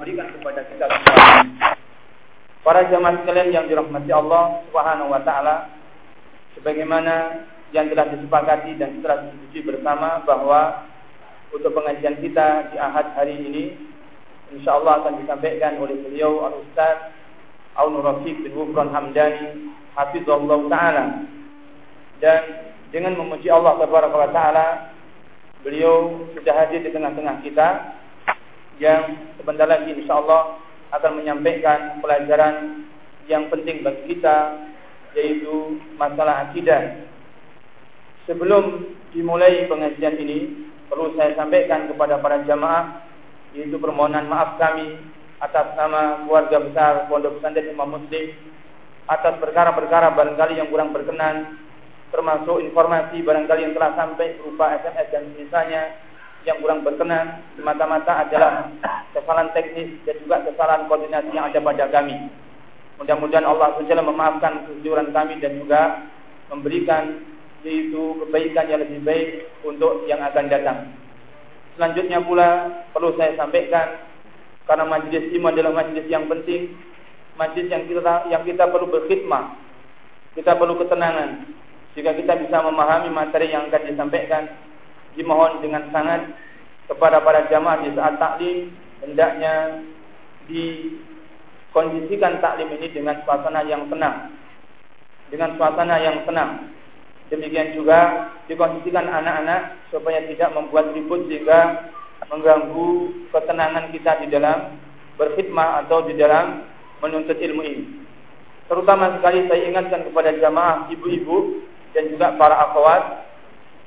Berikan kepada kita semua. Para jamaah sekalian yang dirahmati Allah Subhanahu wa taala, sebagaimana yang telah disepakati dan telah disetujui bersama bahwa untuk pengajian kita di Ahad hari ini insyaallah akan disampaikan oleh beliau Al-Ustaz Aun Rafiq bin Wufran Hamdani hafizallah taala. Dan dengan memuji Allah taala beliau sudah hadir di tengah-tengah kita yang sebentar lagi insyaallah akan menyampaikan pelajaran yang penting bagi kita yaitu masalah akidah. Sebelum dimulai pengajian ini, perlu saya sampaikan kepada para jamaah yaitu permohonan maaf kami atas nama keluarga besar Pondok Pesantren Imam Muslim atas perkara-perkara barangkali yang kurang berkenan termasuk informasi barangkali yang telah sampai berupa SMS dan misalnya yang kurang berkenan semata-mata adalah kesalahan teknis dan juga kesalahan koordinasi yang ada pada kami. Mudah-mudahan Allah SWT memaafkan kejujuran kami dan juga memberikan yaitu kebaikan yang lebih baik untuk yang akan datang. Selanjutnya pula perlu saya sampaikan karena majlis ini adalah majlis yang penting, majlis yang kita yang kita perlu berkhidmah. Kita perlu ketenangan, jika kita bisa memahami materi yang akan disampaikan, dimohon dengan sangat kepada para jamaah di saat taklim hendaknya dikondisikan taklim ini dengan suasana yang tenang. Dengan suasana yang tenang. Demikian juga dikondisikan anak-anak supaya tidak membuat ribut sehingga mengganggu ketenangan kita di dalam berkhidmah atau di dalam menuntut ilmu ini. Terutama sekali saya ingatkan kepada jamaah ibu-ibu dan juga para akhwat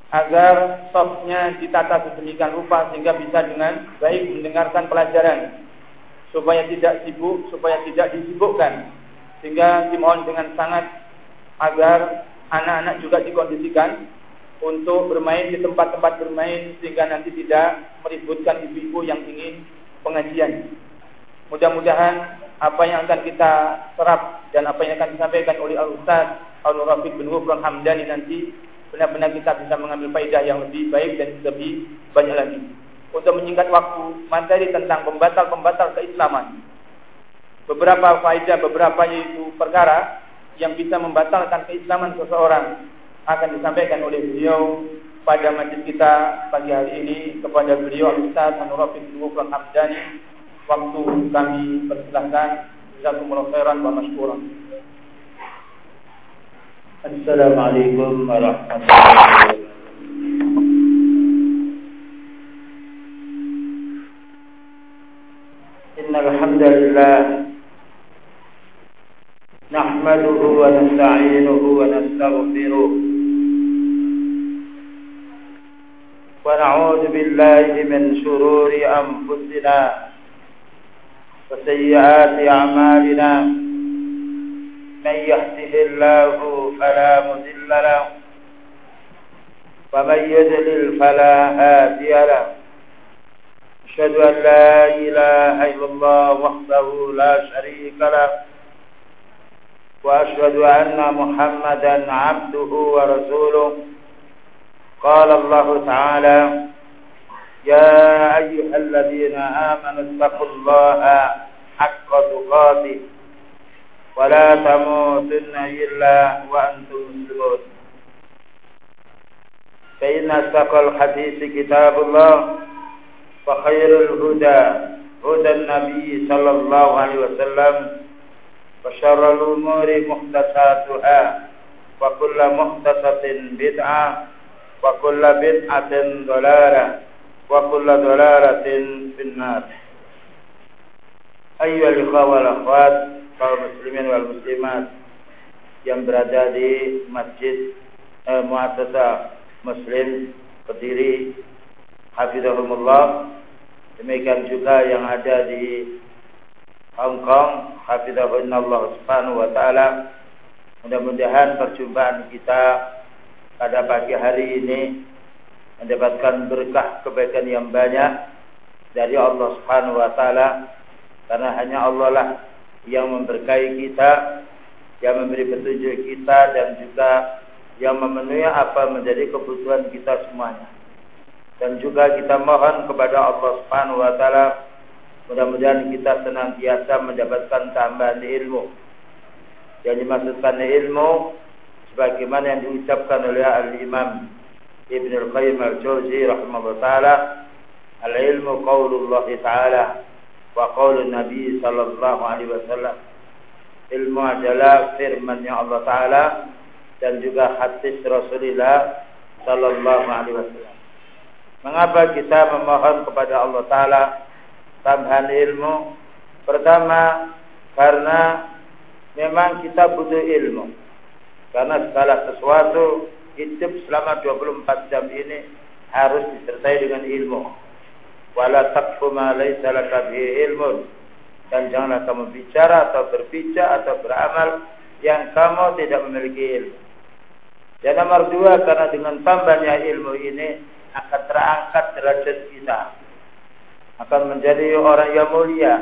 agar softnya ditata sedemikian rupa sehingga bisa dengan baik mendengarkan pelajaran supaya tidak sibuk, supaya tidak disibukkan sehingga dimohon dengan sangat agar anak-anak juga dikondisikan untuk bermain di tempat-tempat bermain sehingga nanti tidak meributkan ibu-ibu yang ingin pengajian. Mudah-mudahan apa yang akan kita serap dan apa yang akan disampaikan oleh Al-Ustaz Al-Rafiq bin Wufran Hamdani nanti benar-benar kita bisa mengambil faedah yang lebih baik dan lebih banyak lagi. Untuk menyingkat waktu, materi tentang pembatal-pembatal keislaman. Beberapa faedah, beberapa yaitu perkara yang bisa membatalkan keislaman seseorang akan disampaikan oleh beliau pada majlis kita pagi hari ini kepada beliau Ustaz Anurafiq bin Wufran Hamdani waktu kami persilahkan jazakumullah khairan wa masykuran السلام عليكم ورحمة الله. إن الحمد لله نحمده ونستعينه ونستغفره ونعوذ بالله من شرور أنفسنا وسيئات أعمالنا. من يهده الله فلا مذل له ومن يذلل فلا هادي له. أشهد أن لا إله إلا الله وحده لا شريك له وأشهد أن محمدا عبده ورسوله. قال الله تعالى يا أيها الذين آمنوا اتقوا الله حق تقاته. ولا تموتن إلا وأنتم مسلمون. فإن أصدق الحديث كتاب الله وخير الهدى هدى النبي صلى الله عليه وسلم وشر الأمور محدثاتها وكل محدثة بدعة وكل بدعة ضلالة وكل ضلالة في النار. أيها الإخوة والأخوات kaum muslimin wal muslimat yang berada di Masjid eh, Muassasa Muslim Kediri Hafizahumullah. Demikian juga yang ada di Hong Kong Hafizahullah Subhanahu wa taala. Mudah-mudahan perjumpaan kita pada pagi hari ini mendapatkan berkah kebaikan yang banyak dari Allah Subhanahu wa taala. Karena hanya Allah lah yang memberkahi kita, yang memberi petunjuk kita dan juga yang memenuhi apa menjadi kebutuhan kita semuanya. Dan juga kita mohon kepada Allah Subhanahu wa taala Mudah-mudahan kita senantiasa mendapatkan tambahan ilmu. Yang dimaksudkan ilmu sebagaimana yang diucapkan oleh Al-Imam Ibn Al-Qayyim Al-Jawzi rahimahullah taala, al-ilmu qaulullah taala wa qaulun Nabi sallallahu alaihi wasallam. Ilmu adalah firman-Nya Allah taala dan juga hadis Rasulullah sallallahu alaihi wasallam. Mengapa kita memohon kepada Allah taala tambahan ilmu? Pertama, karena memang kita butuh ilmu. Karena segala sesuatu hidup selama 24 jam ini harus disertai dengan ilmu. Wala taqfu ma laysa laka ilmun. Dan janganlah kamu bicara atau berbicara atau beramal yang kamu tidak memiliki ilmu. Dan nomor dua, karena dengan tambahnya ilmu ini akan terangkat derajat kita akan menjadi orang yang mulia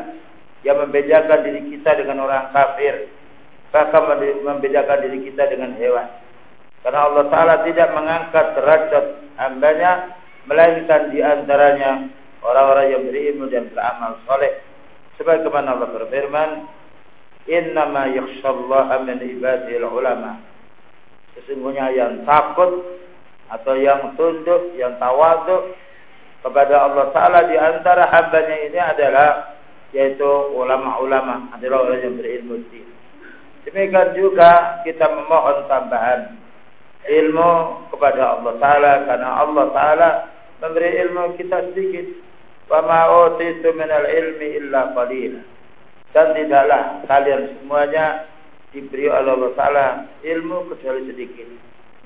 yang membedakan diri kita dengan orang kafir bahkan membedakan diri kita dengan hewan karena Allah Ta'ala tidak mengangkat derajat hambanya melainkan di antaranya orang-orang yang berilmu dan beramal soleh sebagaimana Allah berfirman innama yakhshallaha min ibadil ulama sesungguhnya yang takut atau yang tunduk, yang tawaduk kepada Allah Ta'ala di antara hambanya ini adalah yaitu ulama-ulama adalah orang yang berilmu tinggi. Demikian juga kita memohon tambahan ilmu kepada Allah Ta'ala karena Allah Ta'ala memberi ilmu kita sedikit. Utitu minal ilmi illa. Dan tidaklah kalian semuanya diberi oleh Allah Ta'ala ilmu kecuali sedikit.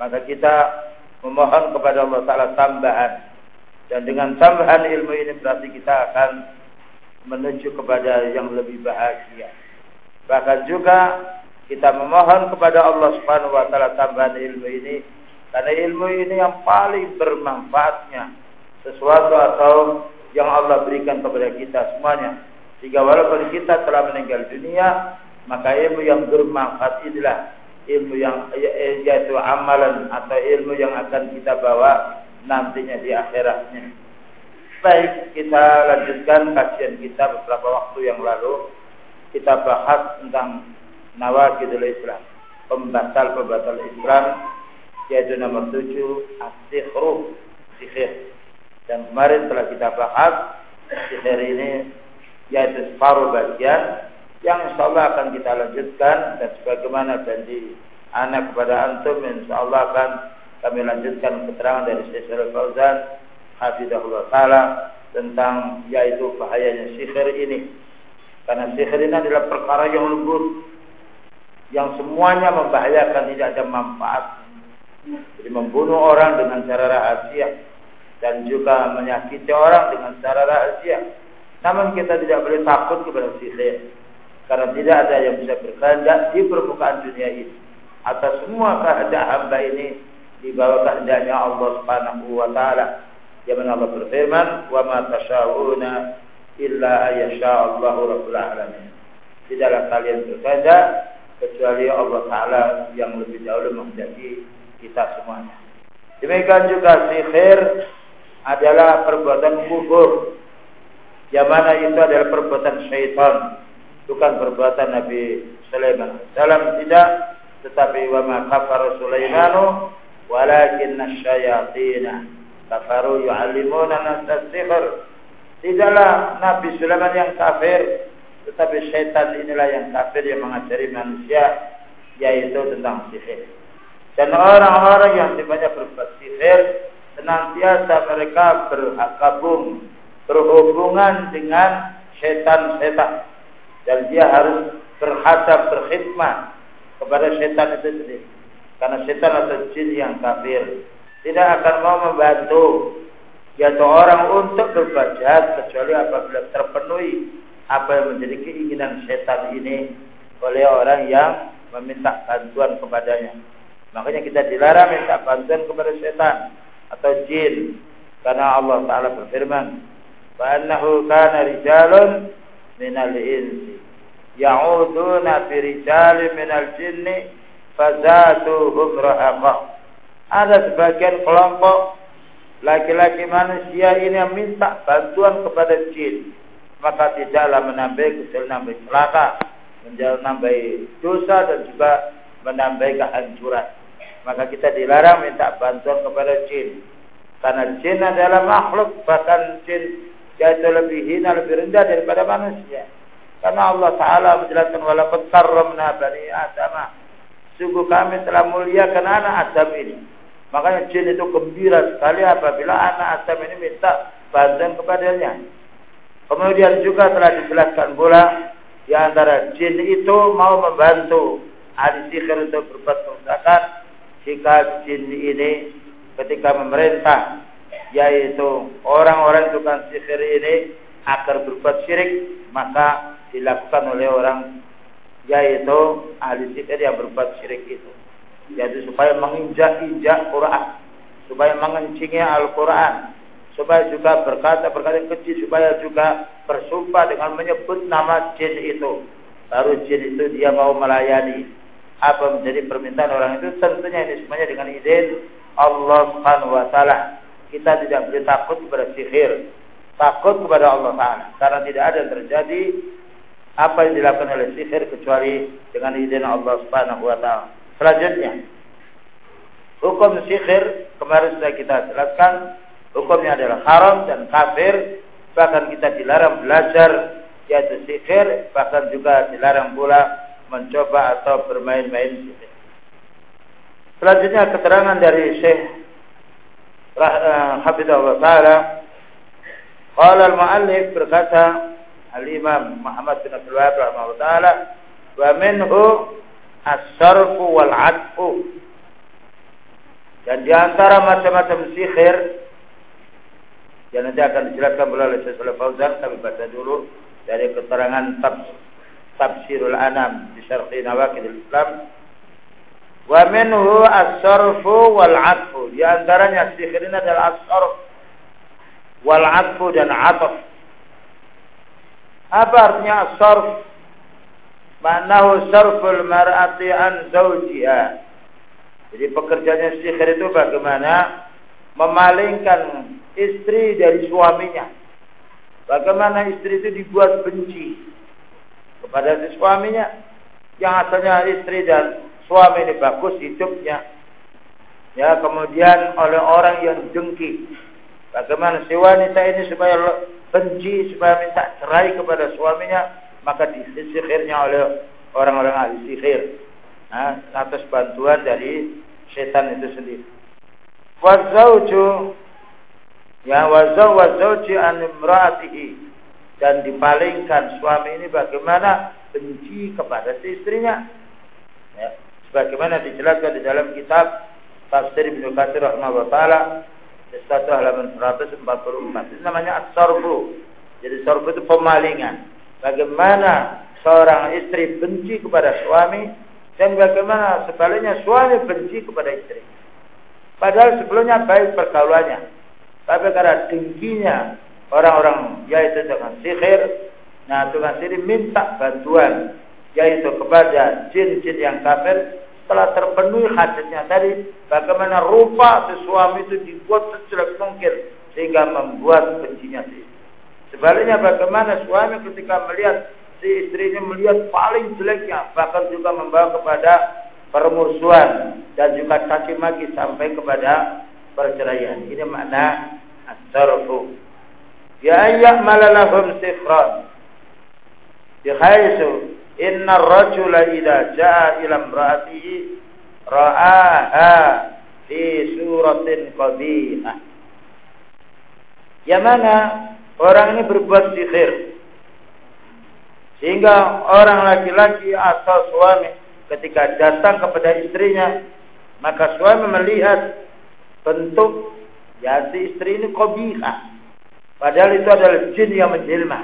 Maka kita memohon kepada Allah Ta'ala tambahan dan dengan tambahan ilmu ini berarti kita akan menuju kepada yang lebih bahagia. Bahkan juga kita memohon kepada Allah Subhanahu wa taala tambahan ilmu ini karena ilmu ini yang paling bermanfaatnya sesuatu atau yang Allah berikan kepada kita semuanya. Sehingga walaupun kita telah meninggal dunia, maka ilmu yang bermanfaat inilah ilmu yang yaitu amalan atau ilmu yang akan kita bawa nantinya di akhiratnya. Baik, kita lanjutkan kajian kita beberapa waktu yang lalu. Kita bahas tentang nawakidul Islam, pembatal-pembatal Islam, yaitu nomor tujuh, as-sihru, sihir. Dan kemarin telah kita bahas, sihir ini yaitu separuh bagian yang insya Allah akan kita lanjutkan. Dan sebagaimana janji anak kepada antum insya Allah akan kami lanjutkan keterangan dari Syekh Fauzan Hafizahullah Ta'ala tentang yaitu bahayanya sihir ini. Karena sihir ini adalah perkara yang lembut yang semuanya membahayakan tidak ada manfaat. Jadi membunuh orang dengan cara rahasia dan juga menyakiti orang dengan cara rahasia namun kita tidak boleh takut kepada sihir karena tidak ada yang bisa berkehendak di permukaan dunia ini. Atas semua kehendak hamba ini di bawah kehendaknya Allah Subhanahu wa taala. Yang mana Allah berfirman, "Wa ma tasyauna illa ayyasha Allahu rabbul alamin." Tidaklah kalian berkehendak kecuali Allah taala yang lebih dahulu menghendaki kita semuanya. Demikian juga sihir adalah perbuatan kufur. Yang mana itu adalah perbuatan syaitan bukan perbuatan Nabi Sulaiman. Dalam tidak, tetapi wa ma kafara Sulaimanu walakin asyayatin kafaru yu'allimuna sihir. Tidaklah Nabi Sulaiman yang kafir, tetapi syaitan inilah yang kafir yang mengajari manusia yaitu tentang sihir. Dan orang-orang yang sifatnya berbuat sihir senantiasa mereka bergabung berhubungan dengan setan-setan dan dia harus berhadap berkhidmat kepada setan itu sendiri. Karena setan atau jin yang kafir tidak akan mau membantu yaitu orang untuk berbuat jahat kecuali apabila terpenuhi apa yang menjadi keinginan setan ini oleh orang yang meminta bantuan kepadanya. Makanya kita dilarang minta bantuan kepada setan atau jin. Karena Allah Taala berfirman, "Wa annahu kana rijalun minal insi. Ya'uduna fi rijali minal jinni fazatuhum rahaqa. Ada sebagian kelompok laki-laki manusia ini yang minta bantuan kepada jin. Maka tidaklah menambah kecuali menambah celaka, menambah dosa dan juga menambah kehancuran. Maka kita dilarang minta bantuan kepada jin. Karena jin adalah makhluk bahkan jin yaitu lebih hina, lebih rendah daripada manusia. Karena Allah Ta'ala menjelaskan walaupun karramna bani Adam. Sungguh kami telah muliakan anak Adam ini. Makanya jin itu gembira sekali apabila anak Adam ini minta bantuan kepadanya. Kemudian juga telah dijelaskan pula di antara jin itu mau membantu ahli sihir untuk berbuat kerusakan jika jin ini ketika memerintah yaitu orang-orang tukang sihir ini agar berbuat syirik maka dilakukan oleh orang yaitu ahli sihir yang berbuat syirik itu. Yaitu supaya menginjak-injak Quran supaya mengencingi Al-Quran supaya juga berkata-berkata kecil supaya juga bersumpah dengan menyebut nama jin itu. Baru jin itu dia mau melayani apa menjadi permintaan orang itu tentunya ini semuanya dengan izin Allah Subhanahu wa taala kita tidak boleh takut kepada sihir takut kepada Allah Taala karena tidak ada yang terjadi apa yang dilakukan oleh sihir kecuali dengan izin Allah Subhanahu wa taala. Selanjutnya, hukum sihir kemarin sudah kita jelaskan, hukumnya adalah haram dan kafir, bahkan kita dilarang belajar yaitu sihir, bahkan juga dilarang pula mencoba atau bermain-main. Selanjutnya keterangan dari Syekh eh, Hafizahullah Ta'ala Qala al-muallif berkata Al-Imam Muhammad bin Abdul Wahab rahimahullah taala wa minhu as-sarfu wal 'atfu. Dan di antara macam-macam sihir yang nanti akan dijelaskan oleh Syekh Fauzan kami baca dulu dari keterangan tab, Tafsirul Anam di Syarh Nawaqid Islam wa minhu as-sarfu wal 'atfu. Di antaranya sihir ini adalah as-sarf wal 'atfu dan 'atf apa artinya sarf? Manahu sarful mar'ati an zawjiha. Jadi pekerjaannya sihir itu bagaimana memalingkan istri dari suaminya. Bagaimana istri itu dibuat benci kepada si suaminya yang asalnya istri dan suami ini bagus hidupnya. Ya, kemudian oleh orang yang dengki. Bagaimana si wanita ini supaya benci supaya minta cerai kepada suaminya maka disihirnya oleh orang-orang ahli sihir nah, atas bantuan dari setan itu sendiri wazauju ya wazau wazauji an imraatihi dan dipalingkan suami ini bagaimana benci kepada si istrinya ya, sebagaimana dijelaskan di dalam kitab tafsir Ibnu Katsir rahimahullah taala satu halaman 144. Itu namanya as-sarfu. Jadi sarfu itu pemalingan. Bagaimana seorang istri benci kepada suami dan bagaimana sebaliknya suami benci kepada istri. Padahal sebelumnya baik pergaulannya. Tapi karena tingginya orang-orang yaitu dengan sihir, nah dengan sihir minta bantuan. Yaitu kepada jin-jin yang kafir telah terpenuhi hajatnya tadi bagaimana rupa si suami itu dibuat sejelek mungkin sehingga membuat bencinya si Sebaliknya bagaimana suami ketika melihat si istrinya melihat paling jeleknya bahkan juga membawa kepada permusuhan dan juga caci maki sampai kepada perceraian. Ini makna Ya ayyak malalahum sifran. Bihaitsu Inna rajula idza jaa ila imraatihi ra'aha fi suratin qabihah. Yang mana orang ini berbuat sihir. Sehingga orang laki-laki atau suami ketika datang kepada istrinya, maka suami melihat bentuk ya si istri ini qabihah. Padahal itu adalah jin yang menjelma.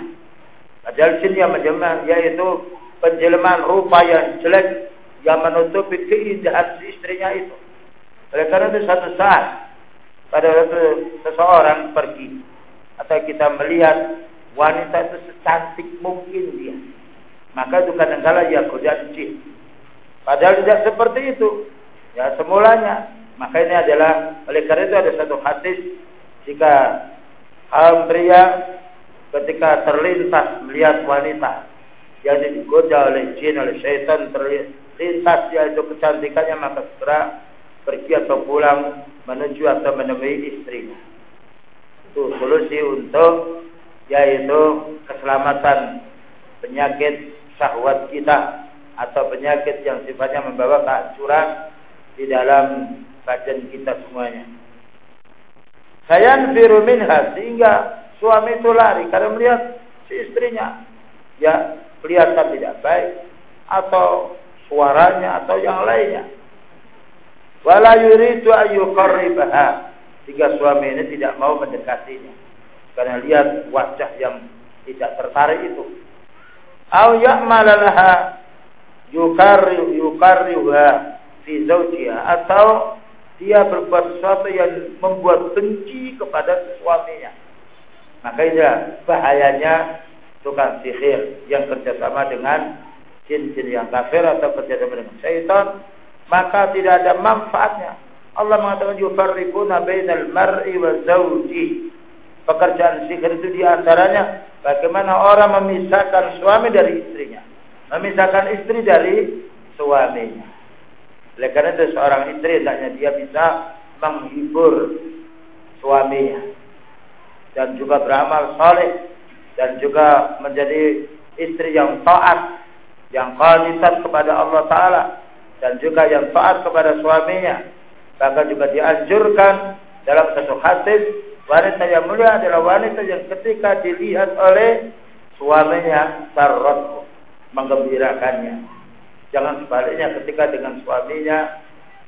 Padahal jin yang menjelma yaitu penjelmaan rupa yang jelek yang menutupi keindahan si istrinya itu. Oleh karena itu satu saat pada waktu seseorang pergi atau kita melihat wanita itu secantik mungkin dia, maka itu kadang-kala ya godaan jin. Padahal tidak seperti itu. Ya semulanya. Maka ini adalah oleh karena itu ada satu hadis jika kaum pria ketika terlintas melihat wanita yang digoda oleh jin oleh syaitan terlintas dia itu kecantikannya maka segera pergi atau pulang menuju atau menemui istrinya. Itu solusi untuk yaitu keselamatan penyakit syahwat kita atau penyakit yang sifatnya membawa kehancuran di dalam badan kita semuanya. Saya firu minha sehingga suami itu lari karena melihat si istrinya ya kelihatan tidak baik atau suaranya atau yang lainnya. Wala yuridu ayyuqarribaha sehingga suami ini tidak mau mendekatinya karena lihat wajah yang tidak tertarik itu. Au ya'malalaha yukarri yukarriha fi zawjiha atau dia berbuat sesuatu yang membuat benci kepada suaminya. Makanya bahayanya tukang sihir yang kerjasama dengan jin-jin yang kafir atau kerjasama dengan syaitan, maka tidak ada manfaatnya. Allah mengatakan yufarriquna bainal mar'i wa zawji. Pekerjaan sihir itu di antaranya bagaimana orang memisahkan suami dari istrinya, memisahkan istri dari suaminya. Oleh karena itu seorang istri hendaknya dia bisa menghibur suaminya dan juga beramal soleh dan juga menjadi istri yang taat, yang qanitat kepada Allah Taala dan juga yang taat kepada suaminya. Bahkan juga dianjurkan dalam satu hadis wanita yang mulia adalah wanita yang ketika dilihat oleh suaminya sarrat menggembirakannya. Jangan sebaliknya ketika dengan suaminya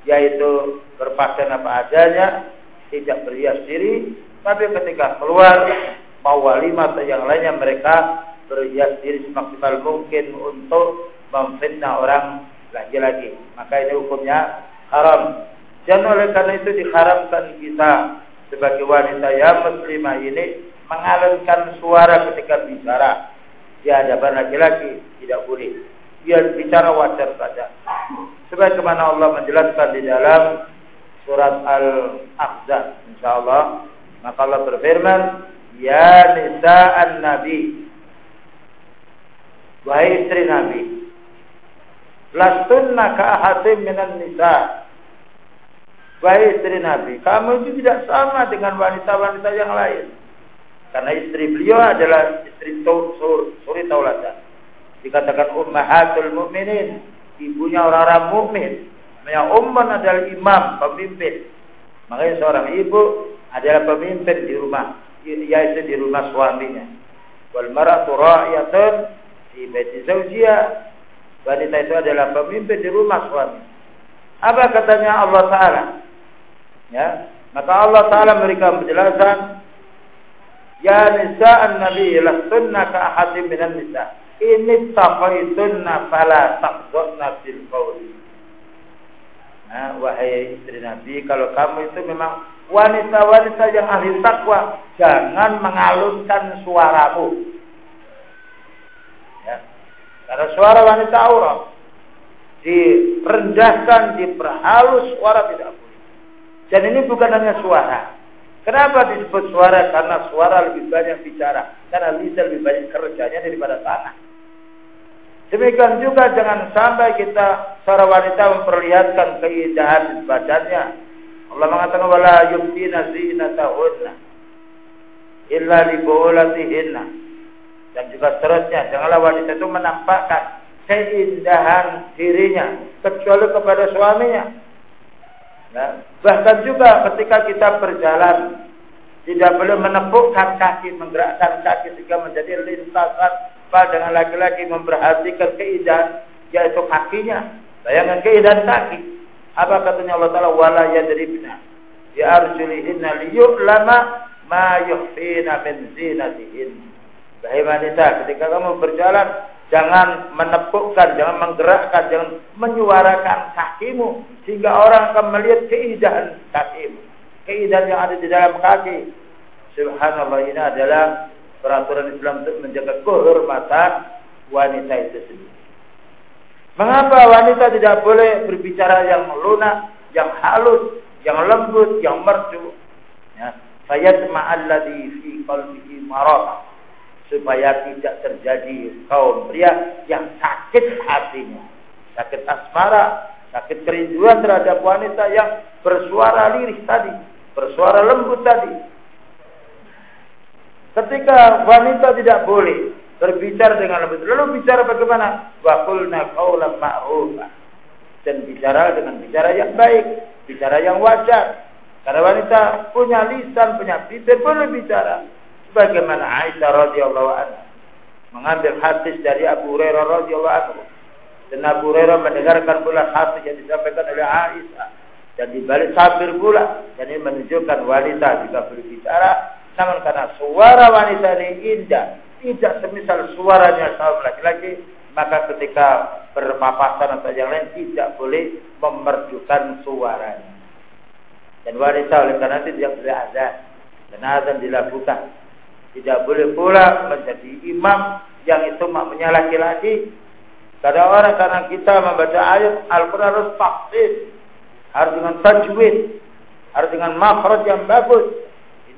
yaitu berpakaian apa adanya, tidak berhias diri, tapi ketika keluar mau walimah atau yang lainnya mereka berhias diri semaksimal mungkin untuk memfitnah orang lagi-lagi. Maka ini hukumnya haram. Dan oleh karena itu diharamkan kita sebagai wanita yang muslimah ini mengalunkan suara ketika bicara di hadapan laki-laki tidak boleh. Dia bicara wajar saja. Sebagaimana Allah menjelaskan di dalam surat Al-Ahzab insyaallah maka Allah berfirman Ya nisa'an Nabi. Wahai istri Nabi Lastunna ka'ahatim minan nisa. Wahai istri Nabi Kamu itu tidak sama dengan wanita-wanita yang lain. Karena istri beliau adalah istri sur, suri tauladan Dikatakan ummahatul mu'minin Ibunya orang-orang mukmin. Namanya umman adalah imam, pemimpin Makanya seorang ibu adalah pemimpin di rumah yaitu di rumah suaminya. Wal mar'atu ra'iyatun fi baiti zawjiha. Wanita itu adalah pemimpin di rumah suami. Apa katanya Allah Taala? Ya, maka Allah Taala memberikan penjelasan Ya nisa an-nabi lastunna ka ahadin minan nisa. Ini taqaitunna fala taqdurna fil qawli. Nah, wahai istri Nabi, kalau kamu itu memang wanita-wanita yang ahli takwa jangan mengalunkan suaramu. Ya. Karena suara wanita aurat direndahkan, diperhalus suara tidak boleh. Dan ini bukan hanya suara. Kenapa disebut suara? Karena suara lebih banyak bicara. Karena lisan lebih banyak kerjanya daripada tangan. Demikian juga jangan sampai kita seorang wanita memperlihatkan keindahan badannya, Allah mengatakan wala yubdina zinatahunna illa li buulatihinna. Dan juga seterusnya, janganlah wanita itu menampakkan keindahan dirinya kecuali kepada suaminya. Nah, bahkan juga ketika kita berjalan tidak boleh menepukkan kaki, menggerakkan kaki sehingga menjadi lintasan pada dengan laki-laki memperhatikan keindahan yaitu kakinya. Bayangkan keindahan kaki. Apa katanya Allah Taala wala yadribna bi arjulihinna liyu'lama ma yukhfina min zinatihin. Wahai wanita, ketika kamu berjalan jangan menepukkan, jangan menggerakkan, jangan menyuarakan kakimu sehingga orang akan melihat keindahan kakimu. Keindahan yang ada di dalam kaki. Subhanallah ini adalah peraturan Islam untuk menjaga kehormatan wanita itu sendiri. Mengapa wanita tidak boleh berbicara yang lunak, yang halus, yang lembut, yang merdu? Ya. Fayatma alladhi fi qalbihi marad. supaya tidak terjadi kaum pria yang sakit hatinya, sakit asmara, sakit kerinduan terhadap wanita yang bersuara lirih tadi, bersuara lembut tadi. Ketika wanita tidak boleh berbicara dengan lembut, lalu bicara bagaimana? Wa qulna qawlan. Dan bicara dengan bicara yang baik, bicara yang wajar. Karena wanita punya lisan, punya bibir, boleh bicara Sebagaimana Aisyah radhiyallahu anha mengambil hadis dari Abu Hurairah radhiyallahu anhu dan Abu Hurairah mendengarkan pula hadis yang disampaikan oleh Aisyah dan dibalik sabir pula dan menunjukkan wanita jika berbicara namun karena suara wanita ini indah tidak semisal suaranya kaum laki-laki maka ketika berpapasan atau yang lain tidak boleh memerdukan suaranya dan wanita oleh karena itu tidak boleh azan dan azan dilakukan tidak boleh pula menjadi imam yang itu makmunya laki-laki. Kadang orang karena kita membaca ayat Al-Quran harus faktis. Harus dengan tajwid. Harus dengan makhraj yang bagus.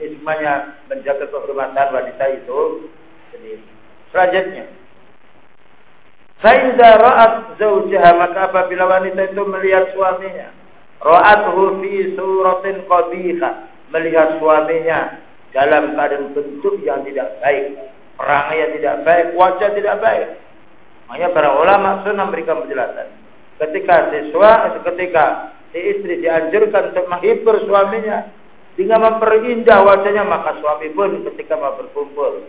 Semuanya menjaga kehormatan wanita itu sendiri. Selanjutnya. Faiza ra'at zawjaha maka apabila wanita itu melihat suaminya. Ra'athu fi suratin qabihah. Melihat suaminya dalam keadaan bentuk yang tidak baik, perangai yang tidak baik, wajah tidak baik. Makanya para ulama sunnah memberikan penjelasan. Ketika siswa, ketika si istri dianjurkan untuk menghibur suaminya dengan memperindah wajahnya, maka suami pun ketika mau berkumpul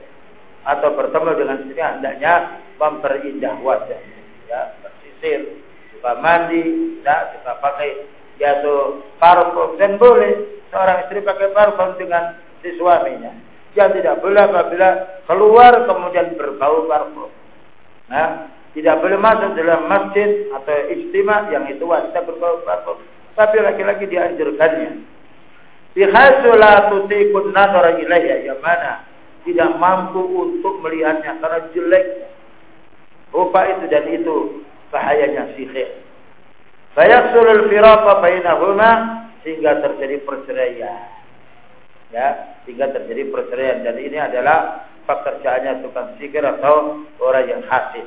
atau bertemu dengan istrinya hendaknya memperindah wajahnya. Ya, bersisir, suka mandi, ya, suka pakai yaitu parfum dan boleh seorang istri pakai parfum dengan si suaminya. Yang tidak boleh apabila keluar kemudian berbau parfum. Nah, tidak boleh masuk dalam masjid atau istimewa yang itu wanita berbau parfum. Tapi laki-laki dianjurkannya. Bihaitu la tutikun nadara ilaiya yang mana tidak mampu untuk melihatnya karena jelek rupa itu dan itu bahayanya sihir. Fayaqsulul firaqa bainahuma sehingga terjadi perceraian ya sehingga terjadi perceraian dan ini adalah pekerjaannya tukang sihir atau orang yang hasil.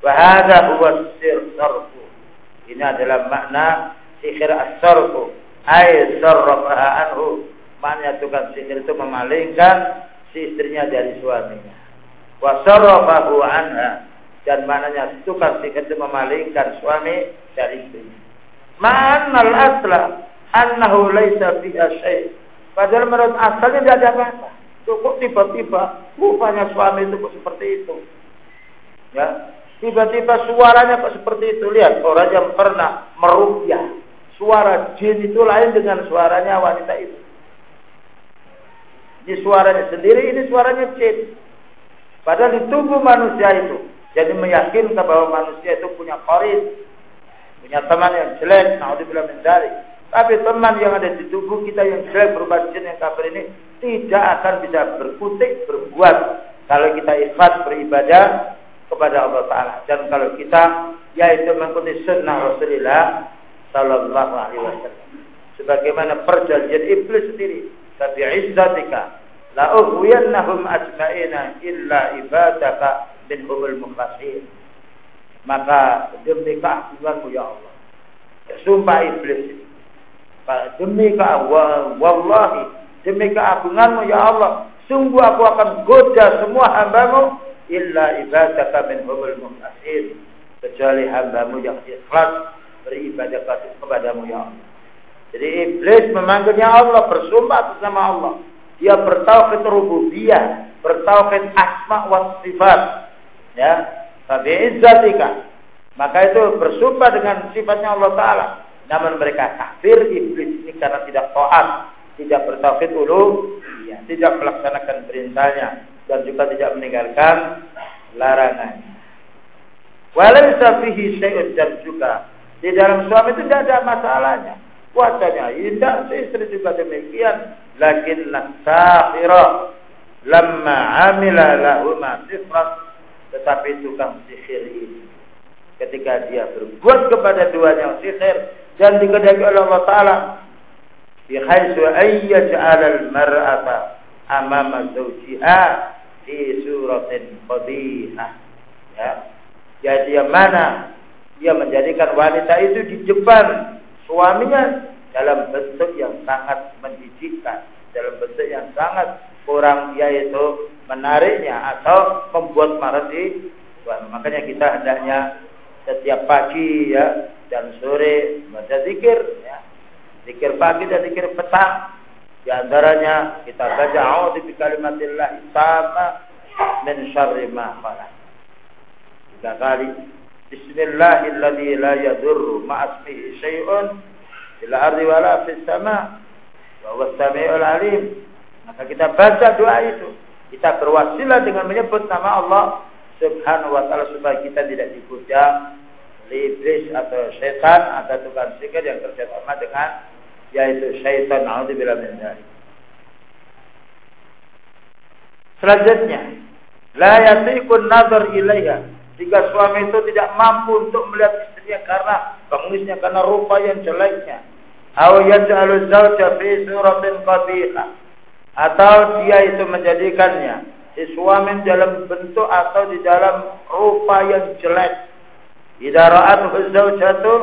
Wahada huwa sir sarfu. Ini adalah makna sihir as-sarfu. Ay sarrafaha anhu. Maknanya tukang sihir itu memalingkan si istrinya dari suaminya. Wa anha. Dan maknanya tukang sihir itu memalingkan suami dari istrinya. Ma'annal asla annahu laisa fiha syai' Padahal menurut asalnya tidak ada apa-apa. Cukup tiba-tiba rupanya suami itu kok seperti itu. Ya, tiba-tiba suaranya kok seperti itu. Lihat orang yang pernah merukyah. Suara jin itu lain dengan suaranya wanita itu. Di suaranya sendiri, ini suaranya jin. Padahal di tubuh manusia itu. Jadi meyakinkan bahwa manusia itu punya koris. Punya teman yang jelek. Nah, bilang mendalik tapi teman yang ada di tubuh kita yang jelek berupa jin yang kafir ini tidak akan bisa berkutik, berbuat kalau kita ikhlas beribadah kepada Allah Taala. Dan kalau kita yaitu mengikuti sunnah Rasulullah Sallallahu Alaihi Wasallam. Sebagaimana perjanjian iblis sendiri. Tapi izzatika la ughwiyannahum ajma'ina illa ibadaka minhumul mukhlasin. Maka demi keagunganmu ya Allah. Sumpah iblis itu demi keagungan wallahi demi keagunganmu ya Allah sungguh aku akan goda semua hambamu illa ibadaka minhumul mukhlasin kecuali hambamu yang ikhlas beribadah kepadamu ya Allah. Jadi iblis memanggilnya Allah bersumpah bersama Allah. Dia bertauhid rububiyah bertauhid asma wa sifat ya. Tapi izzatika. Maka itu bersumpah dengan sifatnya Allah Ta'ala. Namun mereka kafir iblis ini karena tidak taat, tidak bertauhid ulu, ya, tidak melaksanakan perintahnya dan juga tidak meninggalkan larangannya. Walaysa fihi dan juga di dalam suami itu tidak ada masalahnya. Wajahnya indah, istri juga demikian. Lakin kafirah lamma amila lahuma sifrat tetapi tukang sihir ini ketika dia berbuat kepada duanya sihir dan dikehendaki oleh Allah Taala bi haitsu ayyaj'al al-mar'ata amama zawjiha di suratin qadihah. Ya. Jadi yang mana dia menjadikan wanita itu di depan suaminya dalam bentuk yang sangat menjijikkan, dalam bentuk yang sangat kurang yaitu menariknya atau membuat marah di Makanya kita hendaknya setiap pagi ya dan sore baca zikir ya. Zikir pagi dan zikir petang. Di antaranya kita baca a'udzu bi kalimatillah sama min syarri ma khalaq. Tiga kali. Bismillahilladzi la yadurru ma'asmihi syai'un fil ardi wala fis sama' wa huwas samiul alim. Maka kita baca doa itu. Kita berwasilah dengan menyebut nama Allah Subhanahu wa taala supaya kita tidak digoda iblis atau setan atau tukang sihir yang kerja sama dengan yaitu syaitan naudzubillah min dzalik. Selanjutnya, la yatiqun nazar ilaiha. Jika suami itu tidak mampu untuk melihat istrinya karena pengemisnya karena rupa yang jeleknya. Aw suratin. Atau dia itu menjadikannya si suami dalam bentuk atau di dalam rupa yang jelek. Idza ra'atuhu zawjatu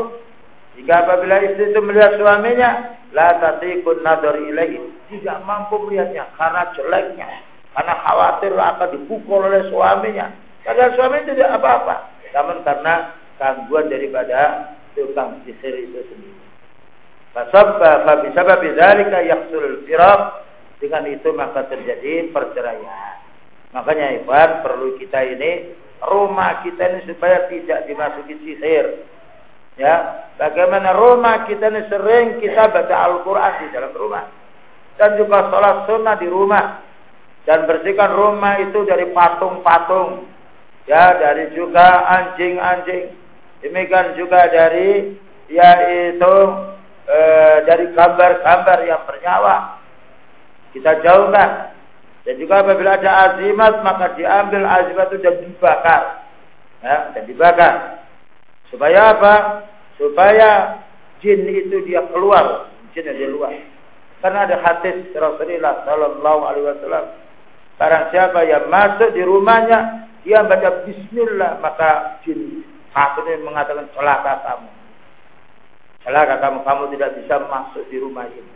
jika apabila istri itu melihat suaminya, la tatiqun nadar ilaihi, tidak mampu melihatnya karena jeleknya, karena khawatir akan dipukul oleh suaminya. Padahal suami tidak apa-apa, namun karena gangguan daripada tukang sihir itu sendiri. Fasabba fa bisabab dzalika yahsul firaq dengan itu maka terjadi perceraian. Makanya ibarat perlu kita ini rumah kita ini supaya tidak dimasuki sihir. Ya, bagaimana rumah kita ini sering kita baca Al-Quran di dalam rumah dan juga sholat sunnah di rumah dan bersihkan rumah itu dari patung-patung, ya dari juga anjing-anjing, demikian juga dari yaitu e, dari gambar-gambar yang bernyawa kita jauhkan dan juga apabila ada azimat maka diambil azimat itu dan dibakar. Ya, dan dibakar. Supaya apa? Supaya jin itu dia keluar, jin dia keluar. Karena ada hadis Rasulullah Sallallahu Alaihi Wasallam. Barang siapa yang masuk di rumahnya, dia baca Bismillah, maka jin ini mengatakan celaka kamu. Celaka kamu, kamu tidak bisa masuk di rumah ini.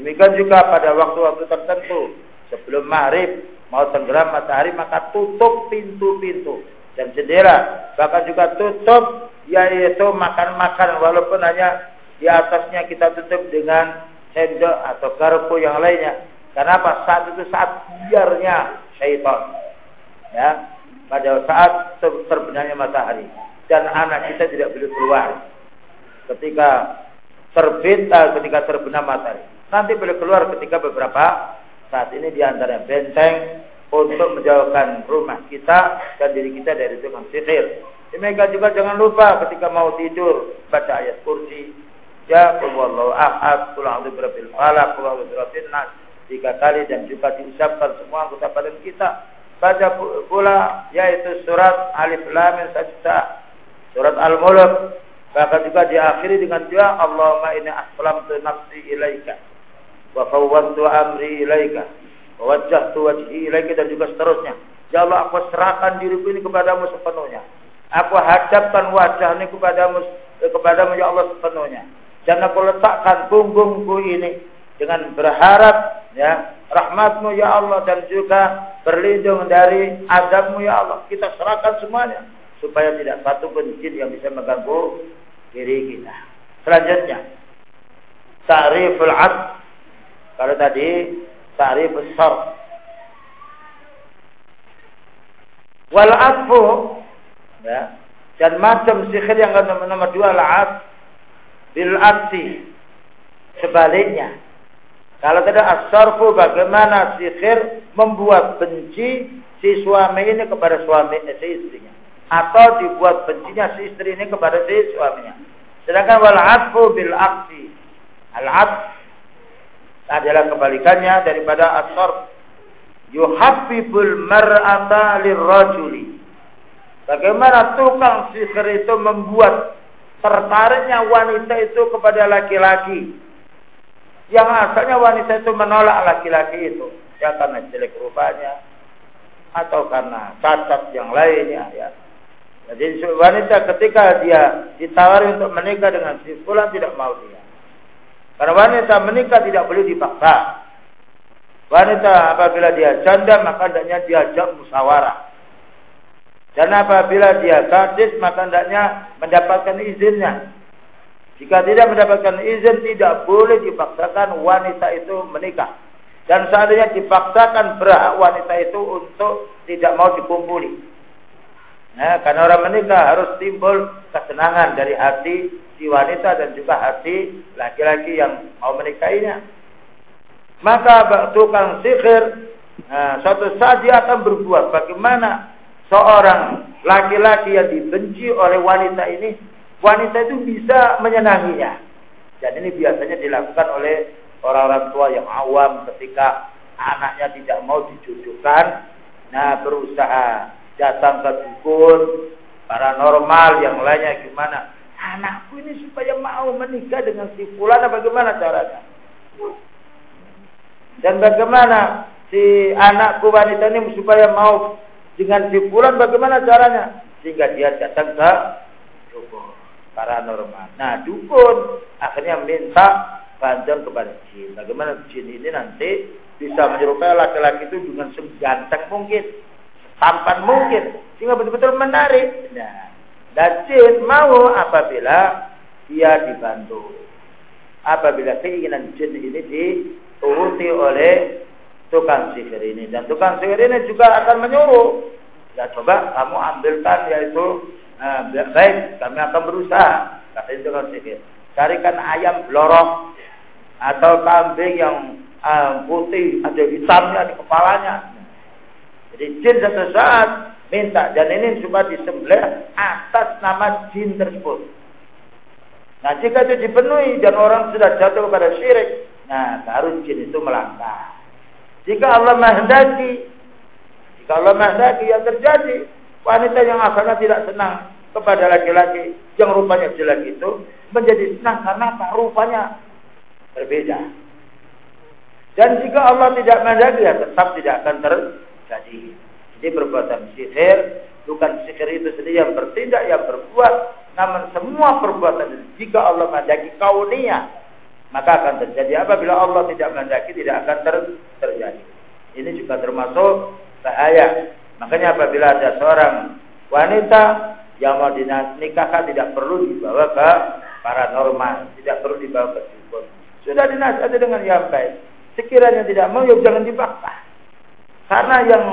Demikian juga pada waktu-waktu tertentu, sebelum maghrib mau tenggelam matahari maka tutup pintu-pintu dan jendela. Bahkan juga tutup yaitu makan-makan walaupun hanya di atasnya kita tutup dengan sendok atau garpu yang lainnya. Karena apa? Saat itu saat biarnya syaitan. Ya pada saat terbenamnya matahari dan anak kita tidak boleh keluar ketika terbit eh, ketika terbenam matahari nanti boleh keluar ketika beberapa saat ini di antara benteng untuk menjauhkan rumah kita dan diri kita dari tukang sihir. Demikian juga jangan lupa ketika mau tidur baca ayat kursi. Ya Allah ahad, qul a'udzu birabbil falaq, qul a'udzu nas tiga kali dan juga diucapkan semua anggota badan kita. Baca pula yaitu surat Alif Lam Mim Sajdah, surat Al-Mulk. Bahkan juga diakhiri dengan doa Allahumma inni aslamtu nafsi ilaika wa fawwadtu amri ilaika wa wajjahtu wajhi ilaika dan juga seterusnya. Ya Allah aku serahkan diriku ini kepadamu sepenuhnya. Aku hadapkan wajah ini kepadamu eh, kepadamu ya Allah sepenuhnya. Dan aku letakkan punggungku ini dengan berharap ya rahmatmu ya Allah dan juga berlindung dari azabmu ya Allah. Kita serahkan semuanya supaya tidak satu pun jin yang bisa mengganggu diri kita. Selanjutnya, ta'riful 'abd kalau tadi tarif besar. Wal afu ya, dan macam sihir yang nomor, dua al bil aksi sebaliknya. Kalau tidak asarfu bagaimana sihir membuat benci si suami ini kepada suami eh, si istrinya atau dibuat bencinya si istri ini kepada si suaminya. Sedangkan wal atfu bil aksi. Al adalah kebalikannya daripada asar yuhabbibul mar'ata lirrajuli bagaimana tukang sihir itu membuat tertariknya wanita itu kepada laki-laki yang asalnya wanita itu menolak laki-laki itu ya karena jelek rupanya atau karena cacat yang lainnya ya. Jadi wanita ketika dia ditawari untuk menikah dengan si fulan tidak mau dia. Karena wanita menikah tidak boleh dipaksa. Wanita apabila dia janda maka hendaknya diajak musyawarah. Dan apabila dia gadis maka hendaknya mendapatkan izinnya. Jika tidak mendapatkan izin tidak boleh dipaksakan wanita itu menikah. Dan seandainya dipaksakan berhak wanita itu untuk tidak mau dikumpuli. Nah, karena orang menikah harus timbul kesenangan dari hati si wanita dan juga hati laki-laki yang mau menikahinya. Maka tukang sihir nah, suatu saat dia akan berbuat bagaimana seorang laki-laki yang dibenci oleh wanita ini wanita itu bisa menyenanginya. Dan ini biasanya dilakukan oleh orang-orang tua yang awam ketika anaknya tidak mau dijodohkan, nah berusaha datang ke dukun, paranormal yang lainnya gimana? Anakku ini supaya mau menikah dengan si fulan bagaimana caranya? Dan bagaimana si anakku wanita ini supaya mau dengan si fulan bagaimana caranya? Sehingga dia datang ke dukun paranormal. Nah, dukun akhirnya minta bantuan kepada jin. Bagaimana jin ini nanti bisa menyerupai laki-laki itu dengan seganteng mungkin, tampan mungkin, sehingga betul-betul menarik. Nah, dan jin mau apabila dia dibantu. Apabila keinginan jin ini dituruti oleh tukang sihir ini dan tukang sihir ini juga akan menyuruh ya coba kamu ambilkan yaitu uh, baik kami akan berusaha. Kata tukang sihir carikan ayam blorok atau kambing yang uh, putih ada hitamnya di kepalanya. Jadi jin satu saat minta. Dan ini cuma disembelih atas nama jin tersebut. Nah jika itu dipenuhi dan orang sudah jatuh kepada syirik nah baru jin itu melangkah. Jika Allah menghendaki, jika Allah menghendaki yang terjadi, wanita yang asalnya tidak senang kepada laki-laki yang rupanya jelek itu menjadi senang karena apa? Rupanya berbeda. Dan jika Allah tidak menghendaki, ya tetap tidak akan terjadi. Jadi perbuatan sihir bukan sihir itu sendiri yang bertindak, yang berbuat, namun semua perbuatan jika Allah menghendaki kauniyah maka akan terjadi. Apabila Allah tidak menghendaki tidak akan ter terjadi. Ini juga termasuk bahaya. Makanya apabila ada seorang wanita yang mau dinikahkan tidak perlu dibawa ke paranormal, tidak perlu dibawa ke dukun. Sudah dinasihati dengan yang baik. Sekiranya tidak mau, ya jangan dipaksa. Karena yang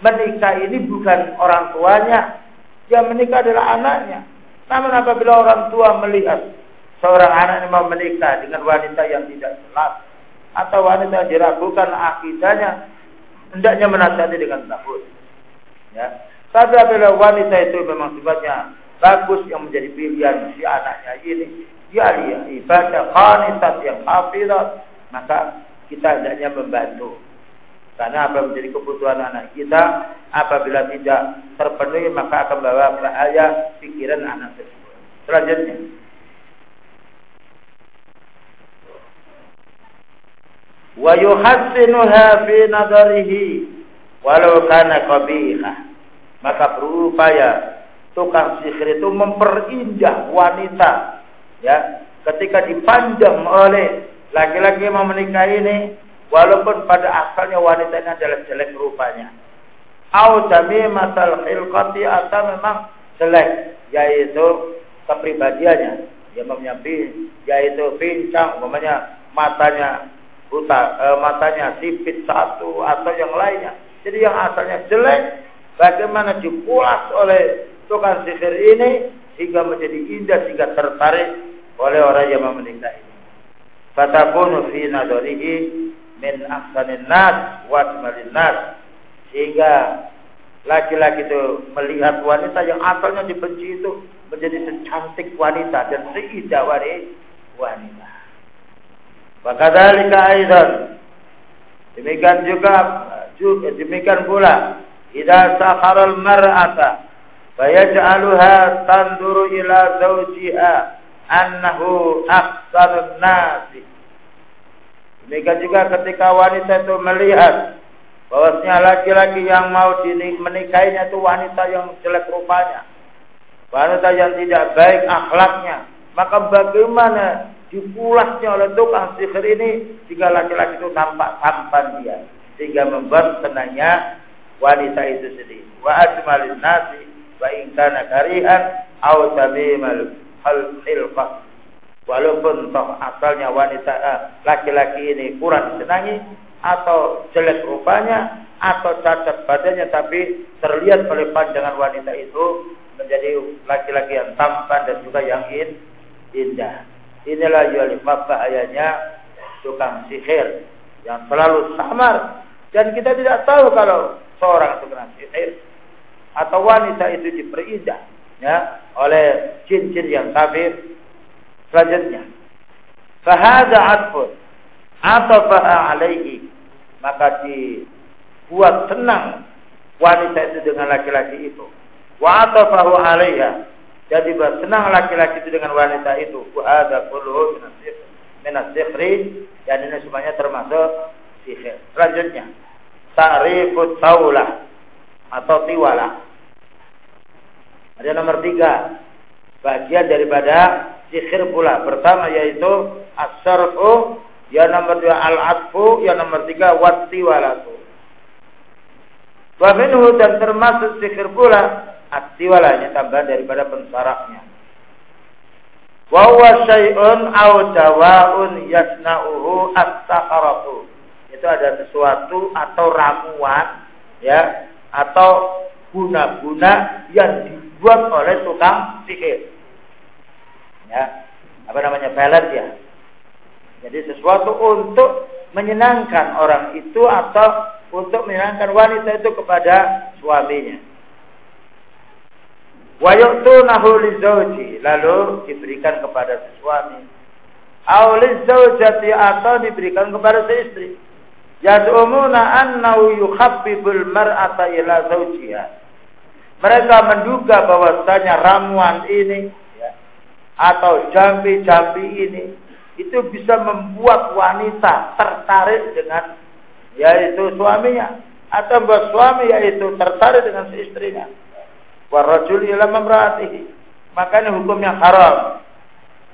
menikah ini bukan orang tuanya, yang menikah adalah anaknya. Namun apabila orang tua melihat seorang anak yang mau menikah dengan wanita yang tidak jelas atau wanita yang diragukan akidahnya hendaknya menasihati dengan bagus ya tapi apabila wanita itu memang sifatnya bagus yang menjadi pilihan si anaknya ini. Ya dia ibadah qanitat yang hafizat maka kita hendaknya membantu. Karena apa menjadi kebutuhan anak kita apabila tidak terpenuhi maka akan bawa bahaya pikiran anak tersebut. Selanjutnya. Wa yuhassinuha fi nadarihi walau kana qabihah maka berupaya tukang sihir itu memperindah wanita. Ya ketika dipandang oleh laki-laki yang mau menikah ini walaupun pada asalnya wanita ini adalah jelek rupanya. Au matal khilqati atau memang jelek yaitu kepribadiannya. Dia menyampi yaitu pincang umpamanya matanya buta e, matanya sipit satu atau yang lainnya. Jadi yang asalnya jelek bagaimana dipulas oleh tukang sihir ini sehingga menjadi indah sehingga tertarik oleh orang yang menikah ini. Fatakunu fi nadarihi min ahsanin nas wa ajmalin nas sehingga laki-laki itu melihat wanita yang asalnya dibenci itu menjadi secantik wanita dan seindah wanita. Wakadzalika aidan. Demikian juga juga demikian pula idza sakhara al-mar'ata fayaj'aluha tanduru ila zawjiha annahu ahsanun nasi. Demikian juga ketika wanita itu melihat bahwasanya laki-laki yang mau menikahinya itu wanita yang jelek rupanya, wanita yang tidak baik akhlaknya, maka bagaimana dipulasnya oleh tukang sihir ini jika laki-laki itu nampak tampan dia sehingga membuat senangnya wanita itu sendiri. Wa ajmalin nasi wa in kana karihan aw tabimal hilqah walaupun toh asalnya wanita eh, laki-laki ini kurang disenangi atau jelek rupanya atau cacat badannya tapi terlihat oleh pandangan wanita itu menjadi laki-laki yang tampan dan juga yang indah. Inilah yualifah bahayanya tukang sihir yang selalu samar. Dan kita tidak tahu kalau seorang itu kena sihir atau wanita itu diperindah ya oleh jin-jin yang kafir selanjutnya. Fahada atfun atau alaihi maka dibuat senang wanita itu dengan laki-laki itu. Wa atafahu alaiha. Jadi bersenang laki-laki itu dengan wanita itu. Ada kulluhu minas sihri. Dan ini semuanya termasuk sihir. Selanjutnya. Ta'rifut taulah. Atau tiwala. Ada nomor tiga. Bagian daripada sihir pula. Pertama yaitu as-sarfu yang nomor dua al-atfu, yang nomor tiga wati walatu. Wa minhu dan termasuk sihir pula atiwalanya tambahan daripada pensarafnya. Wa huwa syai'un aw dawaun yasna'uhu as-sakharatu. Itu ada sesuatu atau ramuan ya atau guna-guna yang dibuat oleh tukang sihir. Ya, apa namanya? pelet ya jadi sesuatu untuk menyenangkan orang itu atau untuk menyenangkan wanita itu kepada suaminya. Wa yu'tunahu lizawji lalu diberikan kepada si suami. Aw lizawjati atau diberikan kepada istri. Yad'umuna annahu yukhabbibul mar'ata ila zawjiha. Mereka menduga bahwasanya ramuan ini ya, atau jambi-jambi ini itu bisa membuat wanita tertarik dengan yaitu suaminya atau membuat suami yaitu tertarik dengan si istrinya. Warajul ila memratihi. Makanya hukumnya haram.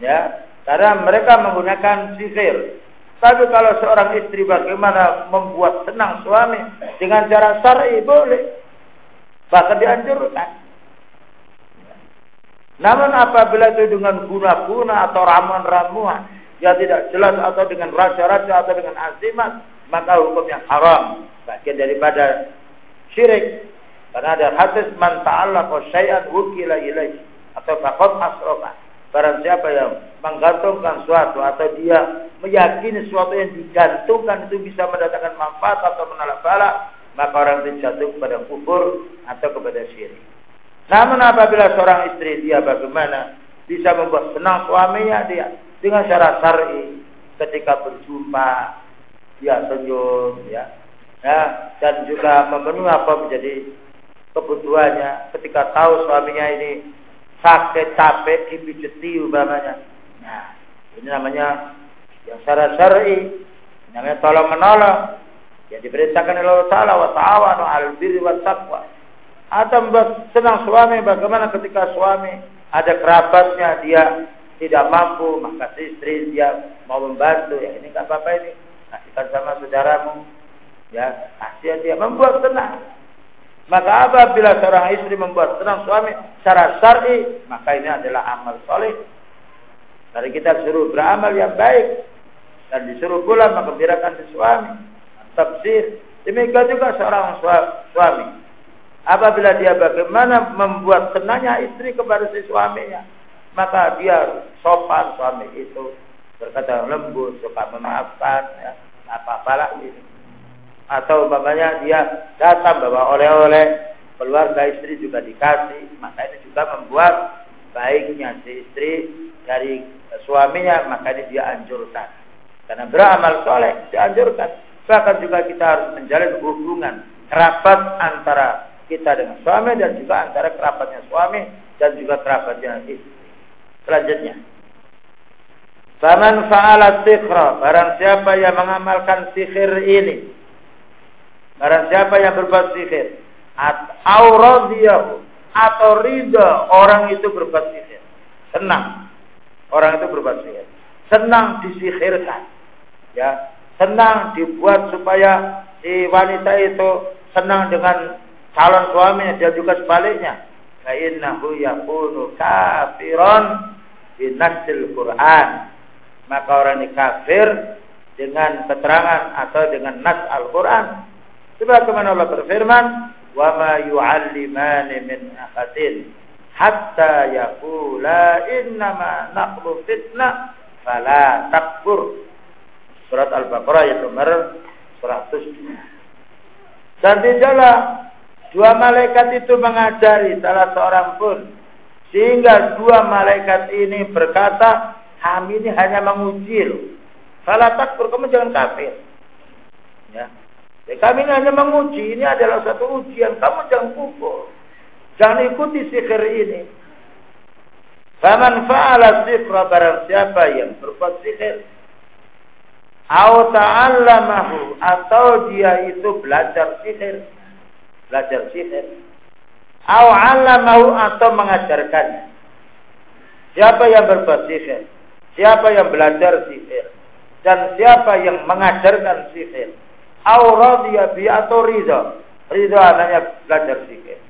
Ya, karena mereka menggunakan sihir. Tapi kalau seorang istri bagaimana membuat senang suami dengan cara syar'i boleh. Bahkan dianjurkan. Namun apabila itu dengan guna-guna atau ramuan-ramuan yang tidak jelas atau dengan raja-raja atau dengan azimat maka hukumnya haram bagian daripada syirik karena ada hadis man ta'allaqa syai'an wukila ilaih atau faqad asrafa barang siapa yang menggantungkan suatu atau dia meyakini sesuatu yang digantungkan itu bisa mendatangkan manfaat atau menolak bala maka orang itu jatuh kepada kufur atau kepada syirik. Namun apabila seorang istri dia bagaimana bisa membuat senang suaminya dia dengan cara syar'i ketika berjumpa dia senyum ya. Ya dan juga memenuhi apa menjadi kebutuhannya. Ketika tahu suaminya ini sakit capek dipijeti umpamanya. Nah ini namanya yang secara syar'i namanya tolong menolong. Yang diperintahkan oleh Allah Taala wa ta'awanu 'alal birri wat taqwa. Atau senang suami bagaimana ketika suami ada kerabatnya dia tidak mampu maka istri dia mau membantu. Ya ini nggak apa-apa ini. Kasihkan sama saudaramu. Ya kasih dia. Membuat tenang maka apabila seorang istri membuat tenang suami secara syar'i maka ini adalah amal soleh. Dari kita suruh beramal yang baik dan disuruh pula mengembirakan si suami. Tafsir. Demikian juga seorang suami. Apabila dia bagaimana membuat tenangnya istri kepada si suaminya maka dia sopan suami itu. Berkata lembut suka memaafkan ya. Apa lagi atau umpamanya dia datang bawa oleh-oleh keluarga istri juga dikasih maka ini juga membuat baiknya si istri dari suaminya maka ini dia anjurkan karena beramal soleh dianjurkan bahkan juga kita harus menjalin hubungan kerabat antara kita dengan suami dan juga antara kerabatnya suami dan juga kerabatnya istri Selanjutnya. Faman fa'ala sikhra. Barang siapa yang mengamalkan sihir ini. Barang siapa yang berbuat sihir atau radiyahu atau ridha orang itu berbuat sihir. Senang orang itu berbuat sihir. Senang disihirkan. Ya, senang dibuat supaya si wanita itu senang dengan calon suaminya dia juga sebaliknya. Fa innahu yakunu kafiran binasil Quran. Maka orang ini kafir dengan keterangan atau dengan nas Al-Quran. Sebagaimana Allah berfirman, "Wa ma yu'allimani min ahadin hatta yaqula innama naqlu fitnah fala takfur." Surat Al-Baqarah ayat nomor 102. Dan tidaklah dua malaikat itu mengajari salah seorang pun sehingga dua malaikat ini berkata, kami ini hanya menguji loh. Salah takfur, kamu jangan kafir. Ya. Ya. Kami ini hanya menguji, ini adalah satu ujian. Kamu jangan kufur. Jangan ikuti sihir ini. Faman fa'ala sihra barang siapa yang berbuat sihir. Au ta'allamahu atau dia itu belajar sihir. Belajar sihir. Au 'allamahu atau mengajarkannya. Siapa yang berbuat sihir? Siapa yang belajar sihir? dan siapa yang mengajarkan sihir au radiya bi atau ridha ridha anaknya belajar sihir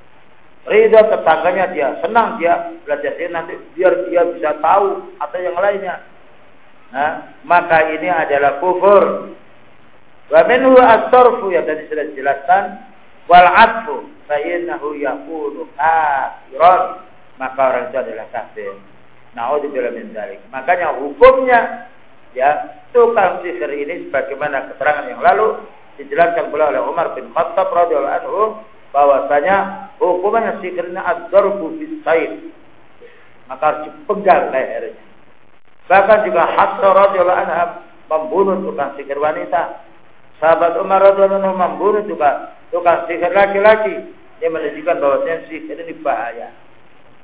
ridha tetangganya dia senang dia belajar sihir nanti biar dia bisa tahu atau yang lainnya. Nah, maka ini adalah kufur. Wa minhu as-sarfu yang tadi sudah dijelaskan. Wal atfu fa innahu yakunu kafiran maka orang itu adalah kafir. Naudzubillah min dzalik. Makanya hukumnya ya tukang sihir ini sebagaimana keterangan yang lalu dijelaskan pula oleh Umar bin Khattab radhiyallahu anhu bahwasanya hukumannya sihirnya ad-darbu bis-saif maka harus dipenggal lehernya. Bahkan juga Hafsah radhiyallahu anha membunuh tukang sihir wanita. Sahabat Umar radhiyallahu anhu membunuh juga tukang sihir laki-laki. Dia menunjukkan bahwasanya sihir ini bahaya.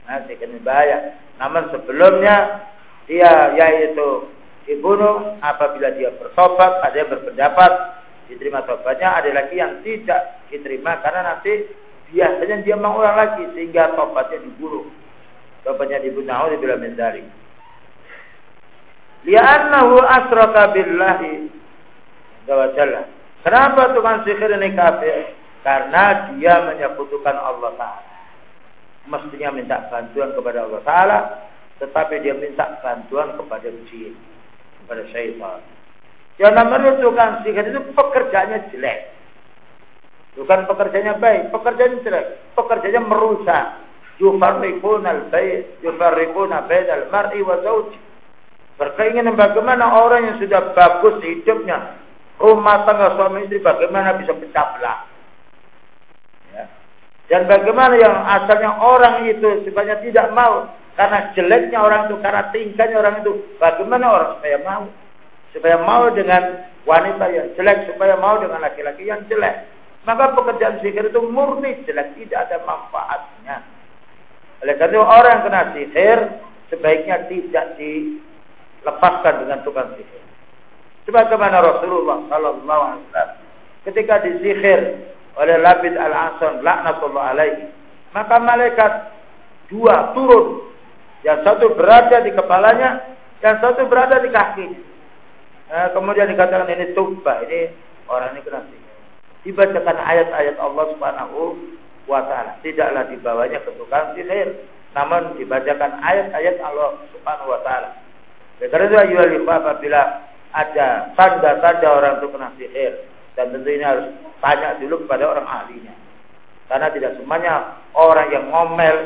Nah sihir ini bahaya. Namun sebelumnya dia yaitu dibunuh apabila dia bertobat, ada yang berpendapat diterima tobatnya, ada lagi yang tidak diterima karena nanti biasanya dia mengulang lagi sehingga tobatnya dibunuh. Tobatnya dibunuh bila mendari. Li'annahu asraka billahi jalla. Kenapa tukang sihir ini kafir? Karena dia menyekutukan Allah Ta'ala. Mestinya minta bantuan kepada Allah Ta'ala, tetapi dia minta bantuan kepada jin kepada syaitan. Yang namanya tukang sihir itu pekerjaannya jelek. Bukan pekerjaannya baik, pekerjaannya jelek. Pekerjaannya merusak. Yufarriqun al-bayt, yufarriqun bain al-mar'i wa zawji. Berkeinginan bagaimana orang yang sudah bagus hidupnya, rumah tangga suami istri bagaimana bisa pecah belah. Ya. Dan bagaimana yang asalnya orang itu sebenarnya tidak mau karena jeleknya orang itu, karena tingkahnya orang itu. Bagaimana orang supaya mau? Supaya mau dengan wanita yang jelek, supaya mau dengan laki-laki yang jelek. Maka pekerjaan sihir itu murni jelek, tidak ada manfaatnya. Oleh karena itu orang yang kena sihir, sebaiknya tidak dilepaskan dengan tukang sihir. Sebagaimana Rasulullah Sallallahu Alaihi Wasallam ketika disihir oleh Labid al Asan laknatullah alaihi, maka malaikat dua turun yang satu berada di kepalanya, yang satu berada di kaki. Nah, kemudian dikatakan ini tumpah, ini orang ini kena Dibacakan ayat-ayat Allah Subhanahu wa taala. Tidaklah dibawanya ke tukang sihir, namun dibacakan ayat-ayat Allah Subhanahu wa taala. Karena itu ayyuhal apabila ada tanda-tanda orang itu kena sihir dan tentu ini harus tanya dulu kepada orang ahlinya. Karena tidak semuanya orang yang ngomel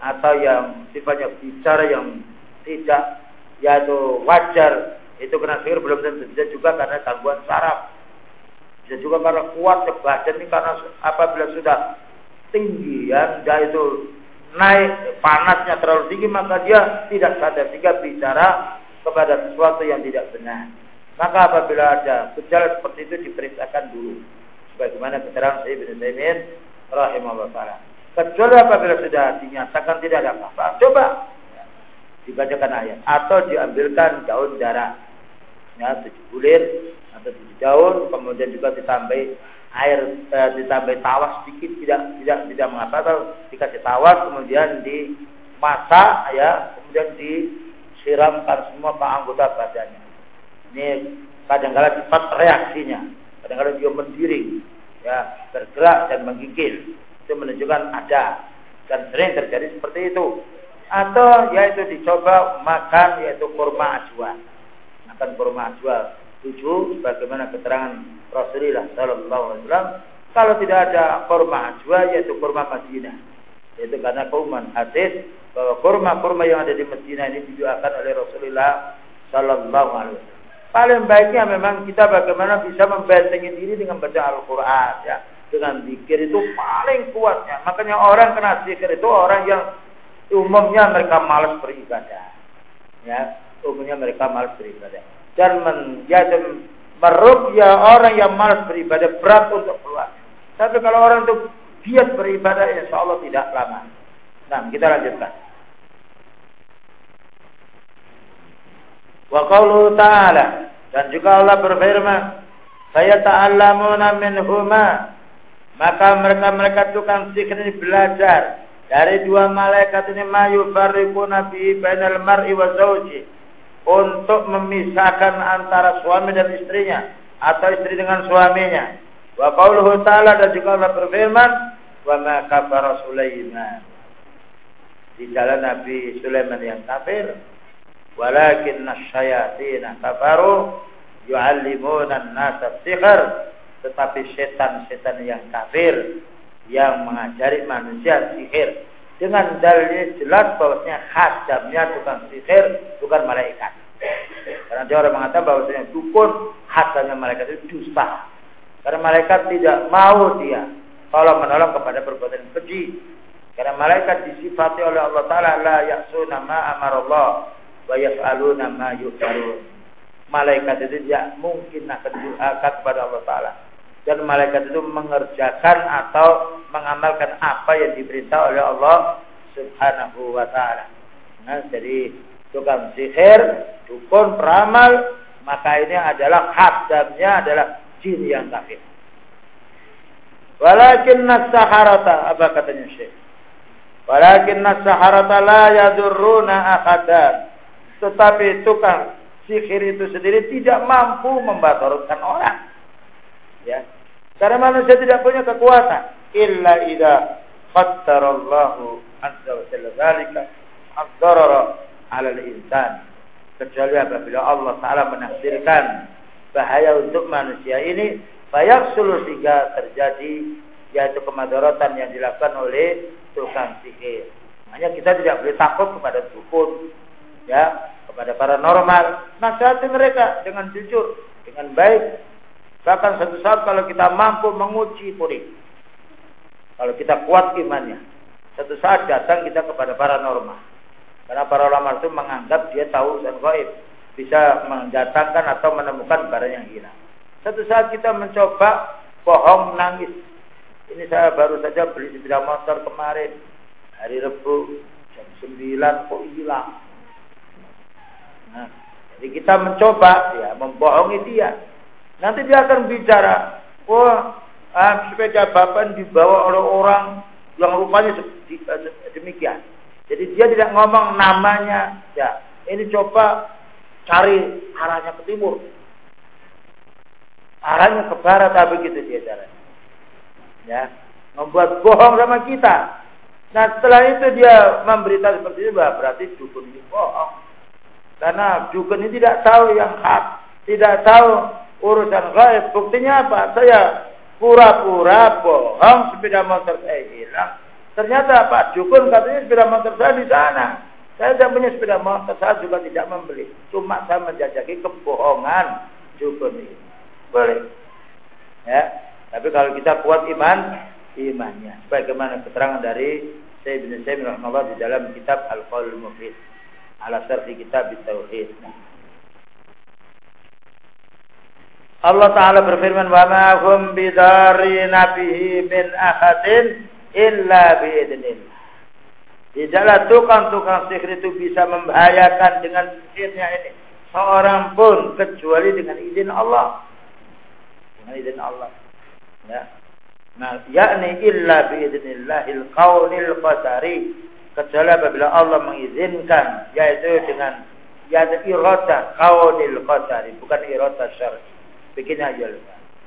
atau yang sifatnya bicara yang tidak yaitu wajar itu kena sihir belum tentu. Bisa juga karena gangguan saraf. Bisa juga karena kuat badan ini karena apabila sudah tinggi ya dia itu naik panasnya terlalu tinggi maka dia tidak sadar. Sehingga bicara kepada sesuatu yang tidak benar. Maka apabila ada gejala seperti itu diperiksakan dulu. Sebagaimana keterangan Syekh bin Taimin rahimahullah taala. Kecuali apabila sudah dinyatakan tidak ada apa-apa, coba dibacakan ayat atau diambilkan daun darah ya tujuh bulir atau tujuh daun kemudian juga ditambah air e, ditambah tawas sedikit tidak tidak tidak mengapa atau dikasih tawas kemudian dimasak ya kemudian disiramkan semua ke anggota badannya. Ini kadang-kala cepat reaksinya kadang-kadang dia mendiring ya bergerak dan menggigil. Itu menunjukkan ada dan sering terjadi seperti itu. Atau yaitu dicoba makan yaitu kurma ajwa makan kurma ajwa tujuh bagaimana keterangan Rasulullah Sallallahu Alaihi Wasallam kalau tidak ada kurma ajwa yaitu kurma Madinah. Yaitu karena kauman hadis bahwa kurma-kurma yang ada di Madinah ini dijualkan oleh Rasulullah Sallallahu Alaihi Wasallam. Paling baiknya memang kita bagaimana bisa membentengi diri dengan baca Al-Quran ya. Dengan zikir itu paling kuatnya. Makanya orang kena zikir itu orang yang umumnya mereka malas beribadah ya umumnya mereka malas beribadah dan menjadi merugia orang yang malas beribadah berat untuk keluar. Tapi kalau orang itu giat beribadah, insya Allah tidak lama. Nah, kita lanjutkan. Wa qawlu ta'ala dan juga Allah berfirman, "Saya ta'allamuna minhuma." Maka mereka-mereka tukang sihir ini belajar dari dua malaikat ini mayu fariqu nabi bainal mar'i wa zawji untuk memisahkan antara suami dan istrinya atau istri dengan suaminya. Wa qauluhu ta'ala dan juga Allah berfirman, "Wa ma kafara Sulaiman." Di jalan Nabi Sulaiman yang kafir, walakin nasyayatin kafaru yu'allimuna an-nasa sihr, tetapi setan-setan yang kafir yang mengajari manusia sihir dengan dalil jelas bahwasanya hadamnya tukang sihir bukan malaikat. Karena dia orang mengatakan bahwasanya dukun hadamnya malaikat itu dusta. Karena malaikat tidak mau dia kalau menolong kepada perbuatan keji. Karena malaikat disifati oleh Allah Taala la ya'suna ma amarallah wa yaf'aluna ma yu'marun. Malaikat itu tidak mungkin akan durhaka kepada Allah Taala dan malaikat itu mengerjakan atau mengamalkan apa yang diperintah oleh Allah Subhanahu wa taala. Nah, jadi tukang sihir, dukun, peramal, maka ini adalah hadamnya adalah jin yang kafir. Walakin nasaharata apa katanya Syekh? Walakin nasaharata la yadurruna ahadan. Tetapi tukang sihir itu sendiri tidak mampu membatalkan orang. Ya, karena manusia tidak punya kekuatan illa idza qaddarallahu azza wa jalla zalika ad-darara 'ala al-insan. Kecuali apabila Allah taala menakdirkan bahaya untuk manusia ini fayaksulu sehingga terjadi yaitu kemadaratan yang dilakukan oleh tukang sihir. Makanya kita tidak boleh takut kepada dukun, ya, kepada paranormal. Nasihati mereka dengan jujur, dengan baik, Bahkan satu saat kalau kita mampu menguji puri. Kalau kita kuat imannya. Satu saat datang kita kepada paranormal. Karena para ulama itu menganggap dia tahu dan gaib. Bisa mendatangkan atau menemukan barang yang hilang. Satu saat kita mencoba bohong nangis. Ini saya baru saja beli sepeda motor kemarin. Hari Rebu jam 9 kok hilang. Nah, jadi kita mencoba ya membohongi dia Nanti dia akan bicara, wah ah, sepeda bapak dibawa oleh orang yang rupanya demikian. Jadi dia tidak ngomong namanya, ya ini coba cari arahnya ke timur, arahnya ke barat, tapi gitu dia caranya. Ya, membuat bohong sama kita. Nah setelah itu dia memberitahu seperti itu, berarti dukun ini bohong. Karena dukun ini tidak tahu yang hak, tidak tahu urusan gaib. Buktinya apa? Saya pura-pura bohong sepeda motor saya hilang. Ternyata Pak Dukun katanya sepeda motor saya di sana. Saya tidak punya sepeda motor, saya juga tidak membeli. Cuma saya menjajaki kebohongan Dukun ini. Boleh. Ya. Tapi kalau kita kuat iman, imannya. Bagaimana keterangan dari Syekh bin Sa'id di dalam kitab Al-Qaul Mufid. Ala syarhi kitab Tauhid. Nah. Allah Ta'ala berfirman, Wa ma hum bidari nabihi min ahadin illa biidnillah. Tidaklah tukang-tukang sihir itu bisa membahayakan dengan sihirnya ini. Seorang pun kecuali dengan izin Allah. Dengan izin Allah. Ya. Nah, yakni illa biidznillahil qaulil qadari kecuali apabila Allah mengizinkan yaitu dengan ya irada qaulil qadari bukan irada syar'i. Bikin aja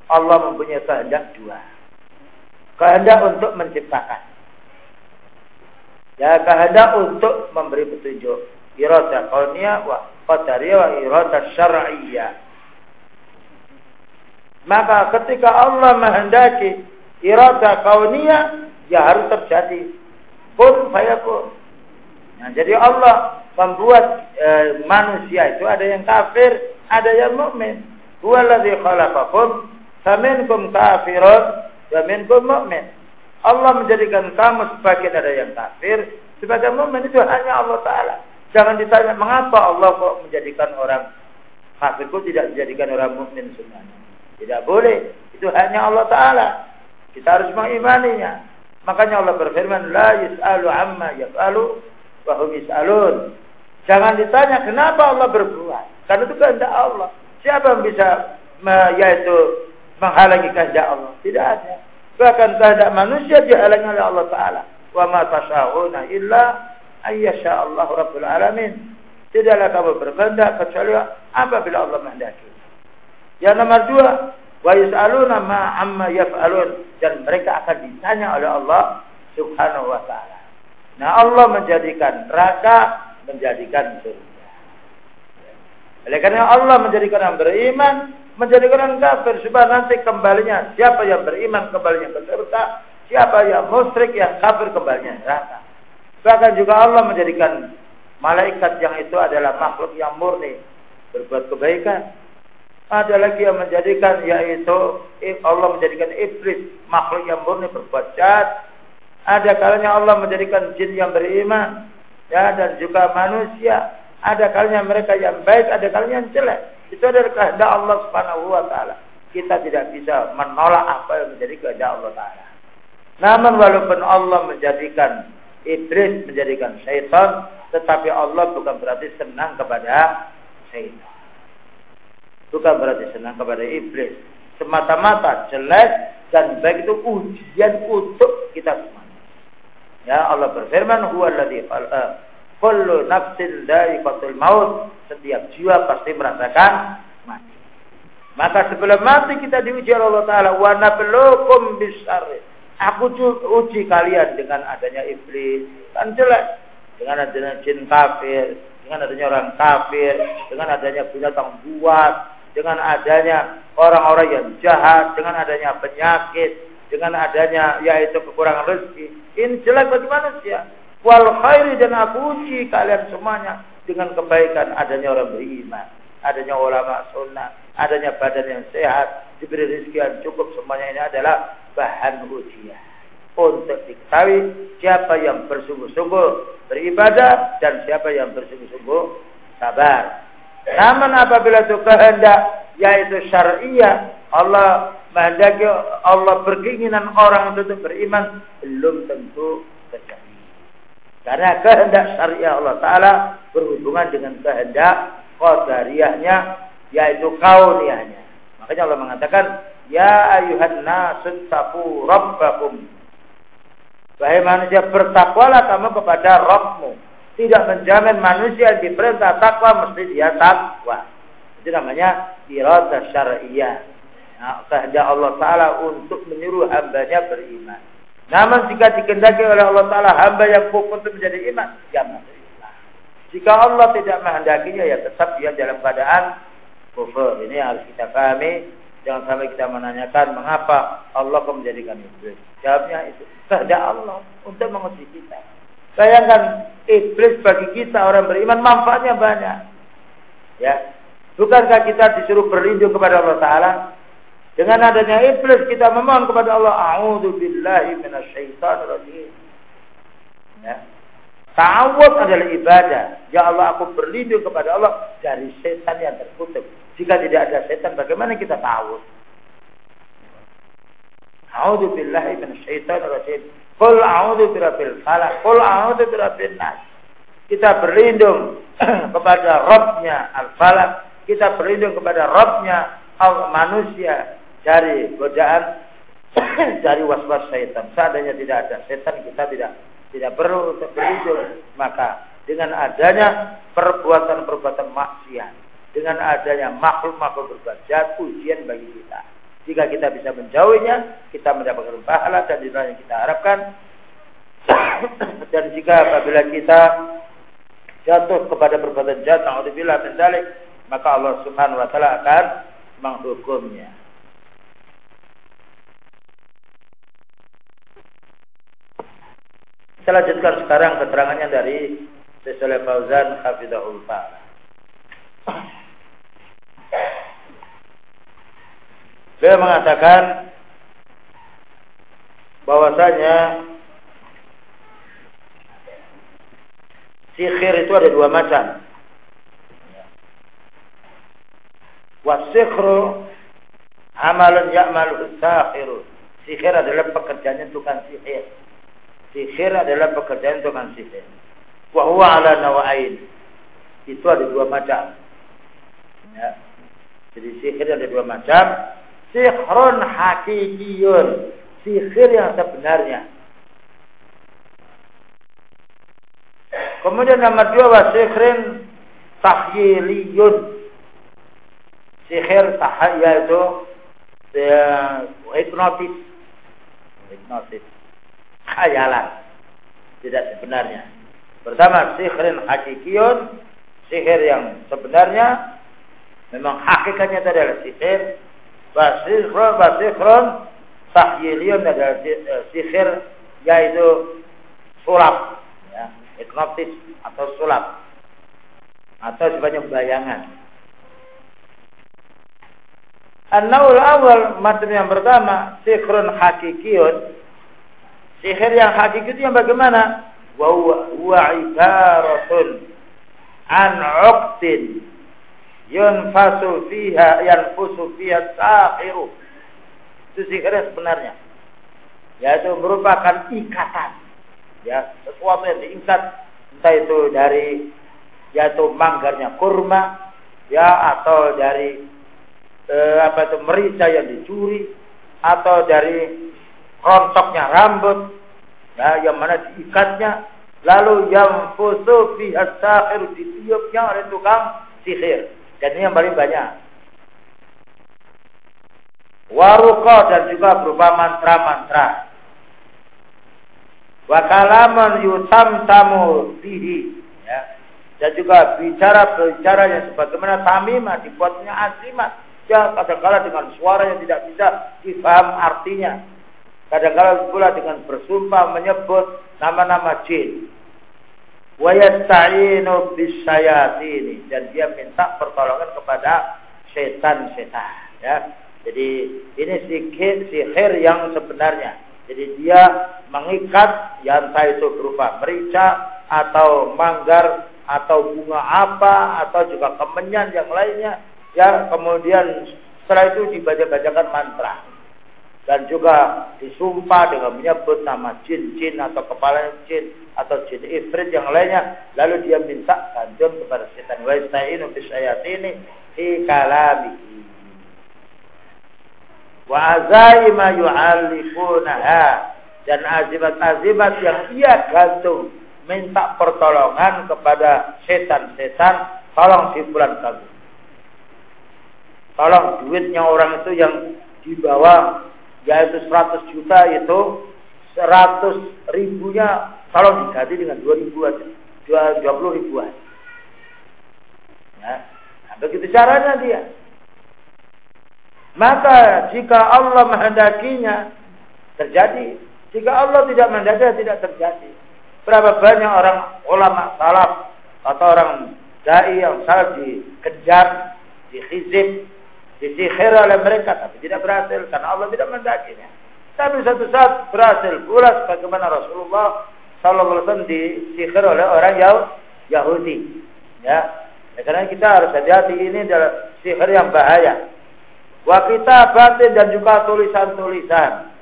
Allah mempunyai kehendak dua. Kehendak untuk menciptakan. Ya kehendak untuk memberi petunjuk. Irada kauniyah wa qadariyah wa irada syar'iyah. Maka ketika Allah menghendaki irada kauniyah, ya harus terjadi. Pun fayakun. Nah, jadi Allah membuat e, manusia itu ada yang kafir, ada yang mukmin. Huwallazi khalaqakum faminkum kafirun wa minkum mu'min. Allah menjadikan kamu sebagian ada yang kafir, sebagian mukmin itu hanya Allah taala. Jangan ditanya mengapa Allah kok menjadikan orang kafir kok tidak menjadikan orang mukmin semuanya. Tidak boleh. Itu hanya Allah Ta'ala. Kita harus mengimaninya. Makanya Allah berfirman, La yis'alu amma yaf'alu wa hum. Jangan ditanya kenapa Allah berbuat. Karena itu kehendak Allah. Siapa yang bisa yaitu menghalangi kehendak Allah? Tidak ada. Bahkan kehendak manusia dihalangi oleh Allah Ta'ala. Wa ma tasa'una illa ayyasha Allah Rabbul Alamin. Tidaklah kamu berkehendak kecuali apabila Allah menghendaki. Yang nomor dua, wa yus'aluna ma amma yaf'alun dan mereka akan ditanya oleh Allah Subhanahu wa taala. Nah, Allah menjadikan neraka menjadikan surga. Oleh karena Allah menjadikan yang beriman, menjadikan orang kafir supaya nanti kembalinya siapa yang beriman kembalinya ke surga, siapa yang musyrik yang kafir kembalinya neraka. Bahkan juga Allah menjadikan malaikat yang itu adalah makhluk yang murni berbuat kebaikan ada lagi yang menjadikan yaitu Allah menjadikan iblis makhluk yang murni berbuat jahat. Ada kalanya Allah menjadikan jin yang beriman ya dan juga manusia. Ada kalanya mereka yang baik, ada kalanya yang jelek. Itu adalah kehendak Allah Subhanahu wa taala. Kita tidak bisa menolak apa yang menjadi kehendak Allah taala. Namun walaupun Allah menjadikan iblis menjadikan syaitan, tetapi Allah bukan berarti senang kepada syaitan. Bukan berarti senang kepada iblis. Semata-mata jelek dan baik itu ujian untuk kita semua. Ya Allah berfirman, "Huwa alladzi uh, kullu nafsin dha'iqatul maut." Setiap jiwa pasti merasakan mati. Maka sebelum mati kita diuji Allah Taala, "Wa nabluukum bisyarri." Aku uji kalian dengan adanya iblis, kan jelek. Dengan adanya jin kafir, dengan adanya orang kafir, dengan adanya binatang buas, dengan adanya orang-orang yang jahat, dengan adanya penyakit, dengan adanya yaitu kekurangan rezeki. Ini jelek bagi manusia. Wal khairi dan aku uji kalian semuanya dengan kebaikan adanya orang beriman, adanya ulama sunnah, adanya badan yang sehat, diberi rezeki yang cukup semuanya ini adalah bahan ujian untuk diketahui siapa yang bersungguh-sungguh beribadah dan siapa yang bersungguh-sungguh sabar. Namun apabila itu kehendak yaitu syariah, Allah menghendaki Allah berkeinginan orang itu beriman belum tentu. Karena kehendak syariah Allah Taala berhubungan dengan kehendak qadariyahnya yaitu kauniyahnya. Makanya Allah mengatakan, Ya ayuhan nasun taku rabbakum. Wahai manusia bertakwalah kamu kepada Rabbmu tidak menjamin manusia yang diperintah takwa mesti dia takwa. Itu namanya iradah syariah. Nah, kehendak Allah Ta'ala untuk menyuruh hambanya beriman. Namun jika dikendaki oleh Allah Ta'ala hamba yang kufur itu menjadi iman, ya masuk Islam. Jika Allah tidak menghendakinya, ya tetap dia dalam keadaan kufur. Ini harus kita pahami. Jangan sampai kita menanyakan mengapa Allah kok menjadikan itu. Jawabnya itu kehendak Allah untuk menguji kita. Bayangkan iblis bagi kita orang beriman manfaatnya banyak. Ya. Bukankah kita disuruh berlindung kepada Allah Ta'ala? Dengan adanya iblis kita memohon kepada Allah. A'udhu billahi minasyaitanirrajim. Ya. Ta'awud adalah ibadah. Ya Allah aku berlindung kepada Allah dari setan yang terkutuk. Jika tidak ada setan bagaimana kita ta'awud? A'udhu billahi minasyaitanirrajim. Qul a'udzu birabbil falaq, qul a'udzu birabbin nas. Kita berlindung kepada Rabbnya Al-Falaq, kita berlindung kepada Rabbnya manusia dari godaan dari was-was setan. Seandainya tidak ada setan kita tidak tidak perlu untuk. Maka dengan adanya perbuatan-perbuatan maksiat, dengan adanya makhluk-makhluk berbuat jahat, ujian bagi kita. Jika kita bisa menjauhinya, kita mendapatkan pahala dan inilah yang kita harapkan. dan jika apabila kita jatuh kepada perbuatan jahat, min maka Allah Subhanahu wa taala akan menghukumnya. Saya lanjutkan sekarang keterangannya dari Syekh Fauzan Hafizahul Ta'ala. Beliau mengatakan bahwasanya sihir itu ada dua macam. Wasikhru amalun ya'malu sakhiru. Sihir adalah pekerjaannya tukang sihir. Sihir adalah pekerjaan tukang sihir. Wa huwa ala nawain. Itu ada dua macam. Ya. Jadi sihir ada dua macam. Sihrun hakikiyun. Sihir yang sebenarnya. Kemudian nomor dua wa sihrin tahyiliyun. Sihir tahayya itu ya, hipnotis. Hipnotis khayalan. Tidak sebenarnya. Bersama sihirin hakikiyun, sihir yang sebenarnya memang hakikatnya itu adalah sihir. Basikhron, basikhron, sahyiliyun adalah eh, sihir yaitu sulap, ya, hipnotis atau sulap atau sebanyak bayangan. An-naul awal macam yang pertama sihrun hakikiyun Sihir yang hakiki itu yang bagaimana? Wa huwa ibaratun an 'uqtin yunfasu fiha yanfusu fiha sahiru. Itu sihir yang sebenarnya. Yaitu merupakan ikatan. Ya, sesuatu yang diikat entah itu dari yaitu manggarnya kurma ya atau dari eh, apa itu merica yang dicuri atau dari rontoknya rambut, ya, yang mana diikatnya, lalu yang fusu fi asakhir ditiupnya oleh tukang sihir. Dan ini yang paling banyak. Waruqa dan juga berupa mantra-mantra. Wakalaman yutam tamu bihi. Ya. Dan juga bicara-bicara yang sebagaimana tamimah dibuatnya asimat. Ya kadang-kadang dengan suara yang tidak bisa difaham artinya. Kadang-kadang pula dengan bersumpah menyebut nama-nama jin. Wa yasta'inu bisyayatini dan dia minta pertolongan kepada setan-setan ya. Jadi ini sihir, sihir yang sebenarnya. Jadi dia mengikat yang itu berupa merica atau manggar atau bunga apa atau juga kemenyan yang lainnya ya kemudian setelah itu dibaca-bacakan mantra dan juga disumpah dengan menyebut nama jin-jin atau kepala jin atau jin ifrit yang lainnya. Lalu dia minta ganjil kepada setan. Wa istainu bisyayatini fi kalamihi. Wa azaima yu'allifunaha. Dan azimat-azimat yang ia gantung minta pertolongan kepada setan-setan. Tolong si bulan kamu. Tolong duitnya orang itu yang dibawa yaitu 100 juta itu 100 ribunya kalau diganti dengan 2 ribu aja. 20 ribuan. Ya. nah, begitu caranya dia. Maka jika Allah menghendakinya terjadi. Jika Allah tidak menghendaki tidak terjadi. Berapa banyak orang ulama salaf atau orang dai yang salah dikejar dihizib disihir oleh mereka tapi tidak berhasil karena Allah tidak mendakinya. Tapi satu saat berhasil pula sebagaimana Rasulullah Sallallahu Alaihi Wasallam disihir oleh orang Yahudi. Ya, ya karena kita harus hati-hati ini adalah sihir yang bahaya. Wa kita batin dan juga tulisan-tulisan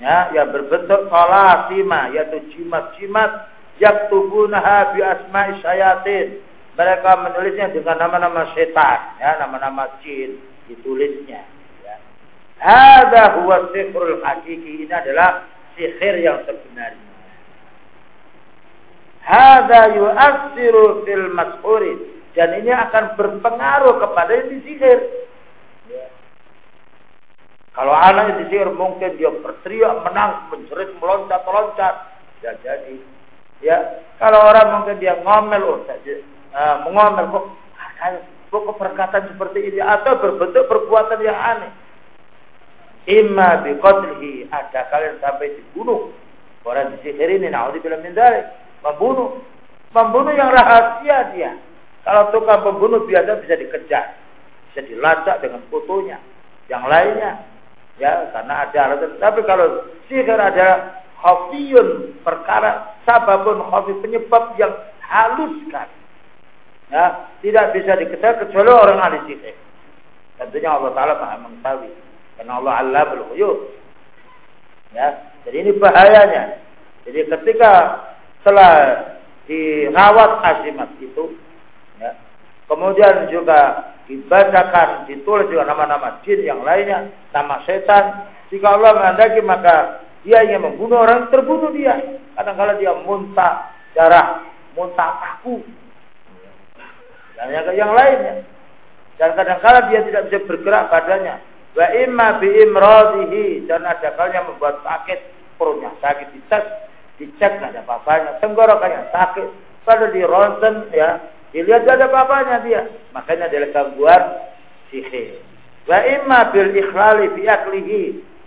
ya yang berbentuk salatima yaitu jimat-jimat yaktubunaha bi asma'i syayatin mereka menulisnya dengan nama-nama setan ya nama-nama jin ditulisnya. Ya. Hada huwa sihrul hakiki. Ini adalah sihir yang sebenarnya. Hada yu'assiru fil mas'uri. Dan ini akan berpengaruh kepada yang disihir. Ya. Kalau anak yang disihir mungkin dia berteriak, menang, menjerit, meloncat-loncat. Ya jadi. Ya, kalau orang mungkin dia ngomel, oh saja, uh, mengomel kok, kok perkataan seperti ini atau berbentuk perbuatan yang aneh. Imma biqatlihi ada kalian sampai dibunuh. Orang disihir ini naudzubillah min dzalik. Membunuh. Membunuh yang rahasia dia. Kalau tukang pembunuh biasa bisa dikejar. Bisa dilacak dengan fotonya. Yang lainnya ya karena ada alasan. Tapi kalau sihir ada khafiyun perkara sababun khafi penyebab yang haluskan ya tidak bisa dikejar kecuali orang ahli sihir tentunya Allah Taala maha mengetahui karena Allah Allah ghuyub. Ya, jadi ini bahayanya. Jadi ketika setelah dirawat azimat itu, ya, kemudian juga dibacakan, ditulis juga nama-nama jin yang lainnya, nama setan. Jika Allah menghendaki maka dia ingin membunuh orang terbunuh dia. Kadang-kala dia muntah darah, muntah kaku, dan yang, yang lainnya. Dan kadang-kala dia tidak bisa bergerak badannya. Wa imma bi imradihi. Dan ada kalanya membuat sakit perutnya. Sakit dicek dicek nggak ada apa-apanya. Tenggorokannya sakit. Pada di ronsen ya dilihat gak ada apa-apanya dia. Makanya adalah gangguan sihir. Wa imma bil ikhlali fi aklihi.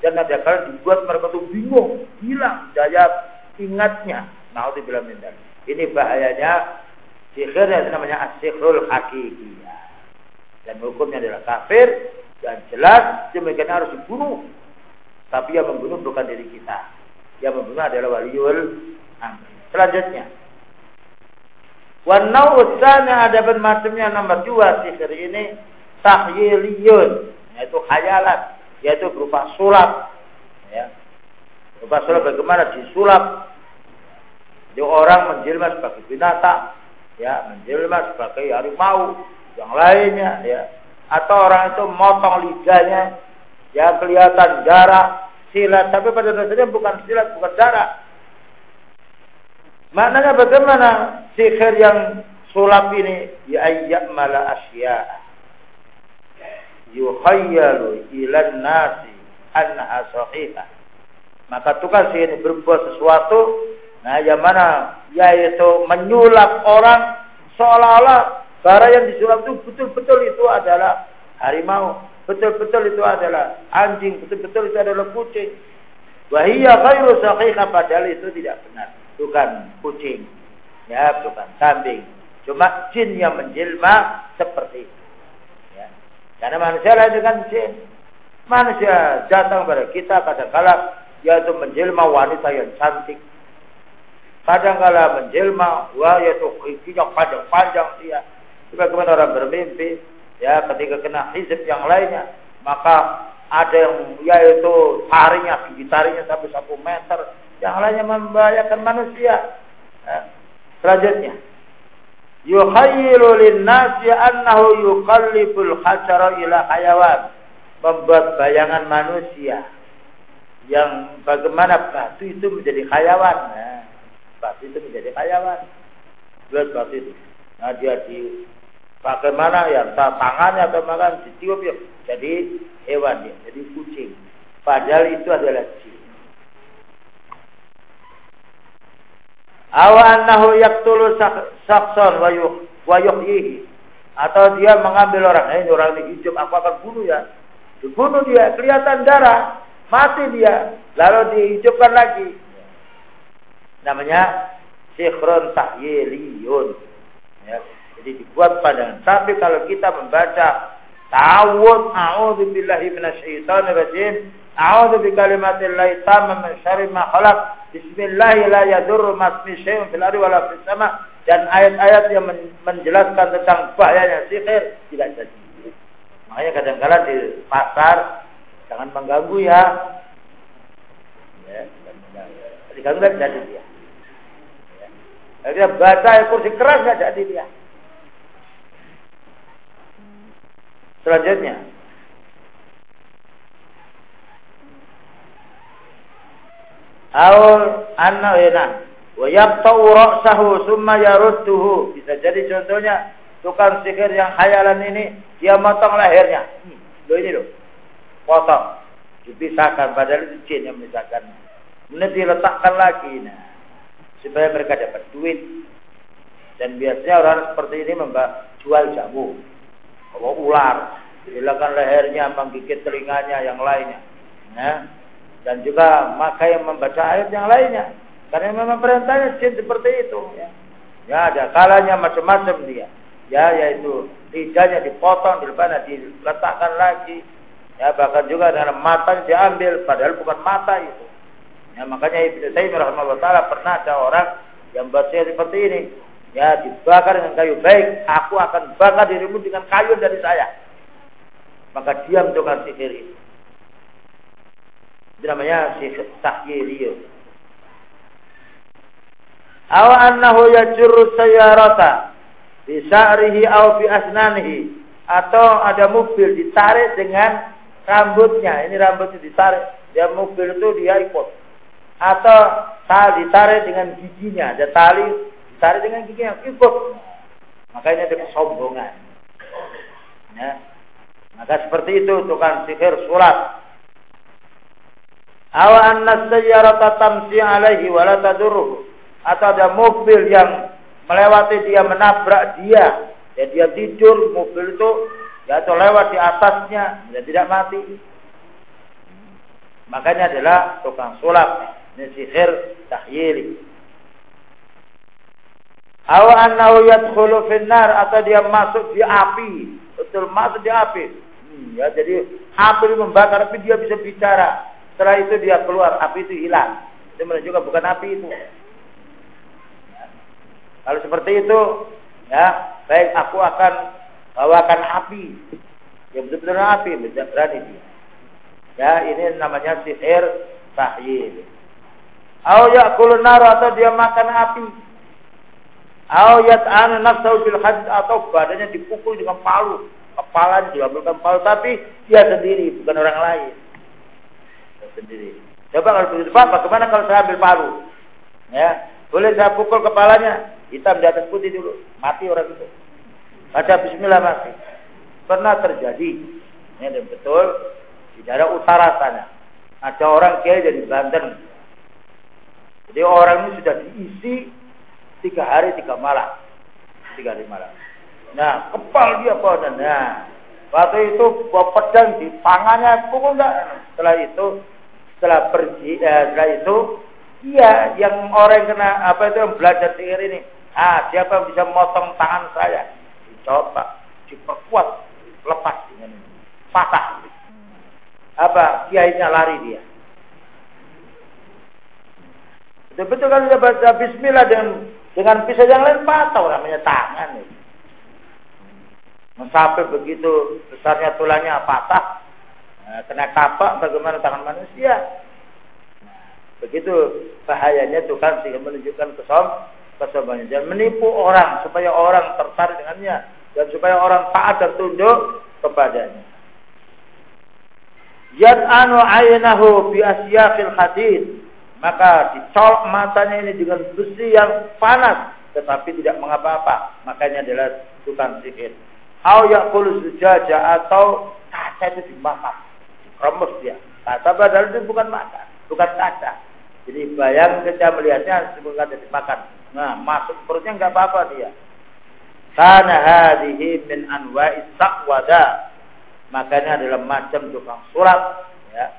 Dan ada kalanya dibuat mereka tuh bingung hilang daya ingatnya. Mau dibilang ini bahayanya sihir yang namanya asihrul hakiki dan hukumnya adalah kafir dan jelas demikian harus dibunuh. Tapi yang membunuh bukan diri kita. Yang membunuh adalah waliul amr. Selanjutnya. Wanau usana ada macamnya nomor dua sihir ini tahyiliyun yaitu khayalan yaitu berupa sulap ya berupa sulap bagaimana disulap jadi orang menjelma sebagai binatang ya menjelma sebagai harimau. Yang lainnya ya. Atau orang itu motong lidahnya ya kelihatan darah silat. Tapi pada dasarnya bukan silat bukan darah maknanya bagaimana sihir yang sulap ini? Ya ayyak mala asya. Yukhayyalu ilan nasi annaha sahihah maka tukang sihir berbuat sesuatu nah yang mana yaitu menyulap orang seolah-olah Barang yang disulap itu betul-betul itu adalah harimau. Betul-betul itu adalah anjing. Betul-betul itu adalah kucing. Wahia khairu sahihah padahal itu tidak benar. Bukan kucing. Ya, bukan kambing. Cuma jin yang menjelma seperti itu. Ya. Karena manusia lain dengan jin. Manusia datang pada kita kadang-kala yaitu menjelma wanita yang cantik. Kadang-kala menjelma wah yaitu giginya panjang-panjang dia Sebagaimana orang bermimpi, ya ketika kena hizib yang lainnya, maka ada yang yaitu taringnya, gigi taringnya sampai satu meter, yang lainnya membahayakan manusia. Ya. Selanjutnya, yukhayyilu linnasi annahu yuqallibul hajara ila hayawan. Membuat bayangan manusia yang bagaimana batu itu menjadi hayawan. Nah, batu itu menjadi hayawan. Buat batu itu. Nah, dia di Bagaimana ya tangannya atau makan ditiup ya jadi hewan ya, jadi kucing. Padahal itu adalah jin. Awa annahu yaqtulu sakson wa yuhyihi. Atau dia mengambil orang, eh, orang ini hidup, aku akan bunuh ya. Dibunuh dia, kelihatan darah, mati dia, lalu dihidupkan lagi. Namanya sikhron tahyiliyun. Ya. Jadi dibuat pandangan. Tapi kalau kita membaca ta'awud a'udzu billahi minasyaitonir rajim, a'udzu bikalimatillahi tamma min syarri ma khalaq. Bismillah la yadurru ma ismi syai'un fil ardi wala fis sama dan ayat-ayat yang menjelaskan tentang bahayanya sihir tidak jadi. Makanya kadang-kala di pasar jangan mengganggu ya. Ya, diganggu tidak jadi. Ya. Akhirnya baca ayat kursi keras nggak jadi dia. Selanjutnya. Aul anna yana wa yaqta'u ra'sahu summa yarudduhu. Bisa jadi contohnya tukang sihir yang khayalan ini dia motong lehernya. Hmm, ini loh, Potong. Dipisahkan padahal itu jin yang memisahkan Kemudian diletakkan lagi. Nah, supaya mereka dapat duit. Dan biasanya orang seperti ini jual jamu. Kalau ular, silakan lehernya, menggigit telinganya, yang lainnya. Nah, dan juga maka yang membaca ayat yang lainnya. Karena memang perintahnya jin seperti itu. Ya, ya ada kalanya macam-macam dia. Ya, yaitu lidahnya dipotong, di depannya diletakkan lagi. Ya, bahkan juga dengan mata diambil, padahal bukan mata itu. Ya, makanya Ibnu Taimiyah rahimahullah taala pernah ada orang yang bersiap seperti ini. Ya, dibakar dengan kayu. Baik, aku akan bakar dirimu dengan kayu dari saya. Maka diam dengan sihir itu. Itu namanya sihir tahyiriyo. Aw annahu yajurru sayyarata bi sa'rihi aw bi asnanihi atau ada mobil ditarik dengan rambutnya. Ini rambutnya ditarik. Dia mobil itu dia ikut. Atau tali ditarik dengan giginya. Ada tali ditarik dengan giginya ikut. Makanya ada kesombongan. Ya. Maka seperti itu tukang sihir surat Aw anna sayyarata tamsi alaihi wa la. Atau ada mobil yang melewati dia menabrak dia. Ya dia tidur mobil itu atau lewat di atasnya dia tidak mati. Makanya adalah tukang sulap, ini sihir tahyili. Aw annahu yadkhulu finnar atau dia masuk di api, betul masuk di api. Hmm, ya jadi api membakar tapi dia bisa bicara. Setelah itu dia keluar, api itu hilang. Itu menunjukkan bukan api itu. Ya. Kalau seperti itu, ya baik aku akan bawakan api. Ya betul-betul api, berani dia. Ya ini namanya sihir tahyil. Au ya'kulun nar atau dia makan api. Au yat'anu nafsahu bil hadid atau badannya dipukul dengan palu. Kepalanya diambilkan palu tapi dia sendiri bukan orang lain sendiri. Coba kalau begitu Pak, bagaimana kalau saya ambil palu? Ya, boleh saya pukul kepalanya, hitam di atas putih dulu, mati orang itu. Baca Bismillah mati. Pernah terjadi, ini dan betul di daerah utara sana. Ada orang kiai dari Banten. Jadi orang ini sudah diisi tiga hari tiga malam, tiga hari malam. Nah, kepal dia pada. Nah, waktu itu bawa pedang di tangannya pukul enggak. Setelah itu setelah pergi eh, setelah itu iya yang orang kena apa itu yang belajar sihir ini. Ah siapa yang bisa motong tangan saya? Dicoba diperkuat lepas dengan ini. Patah. Apa? Kiainya lari dia betul-betul kalau dia baca Bismillah dengan dengan pisau yang lain patah namanya tangan itu. Sampai begitu besarnya tulangnya patah, Nah, kena kapak bagaimana tangan manusia. Nah, begitu bahayanya Tuhan sehingga menunjukkan kesom kesombongan dan menipu orang supaya orang tertarik dengannya dan supaya orang taat dan tunduk kepadanya. anu aynahu bi asyafil hadid maka dicolok matanya ini dengan besi yang panas tetapi tidak mengapa-apa makanya adalah tukang sihir. Au yaqulu zujaja atau kaca itu dimakan remes dia. Kata padahal itu bukan makan, bukan kaca. Jadi bayang ketika melihatnya bukan jadi makan. Nah, masuk perutnya nggak apa-apa dia. Karena hadhihi min anwa'is saqwada. Makanya adalah macam tukang surat, ya.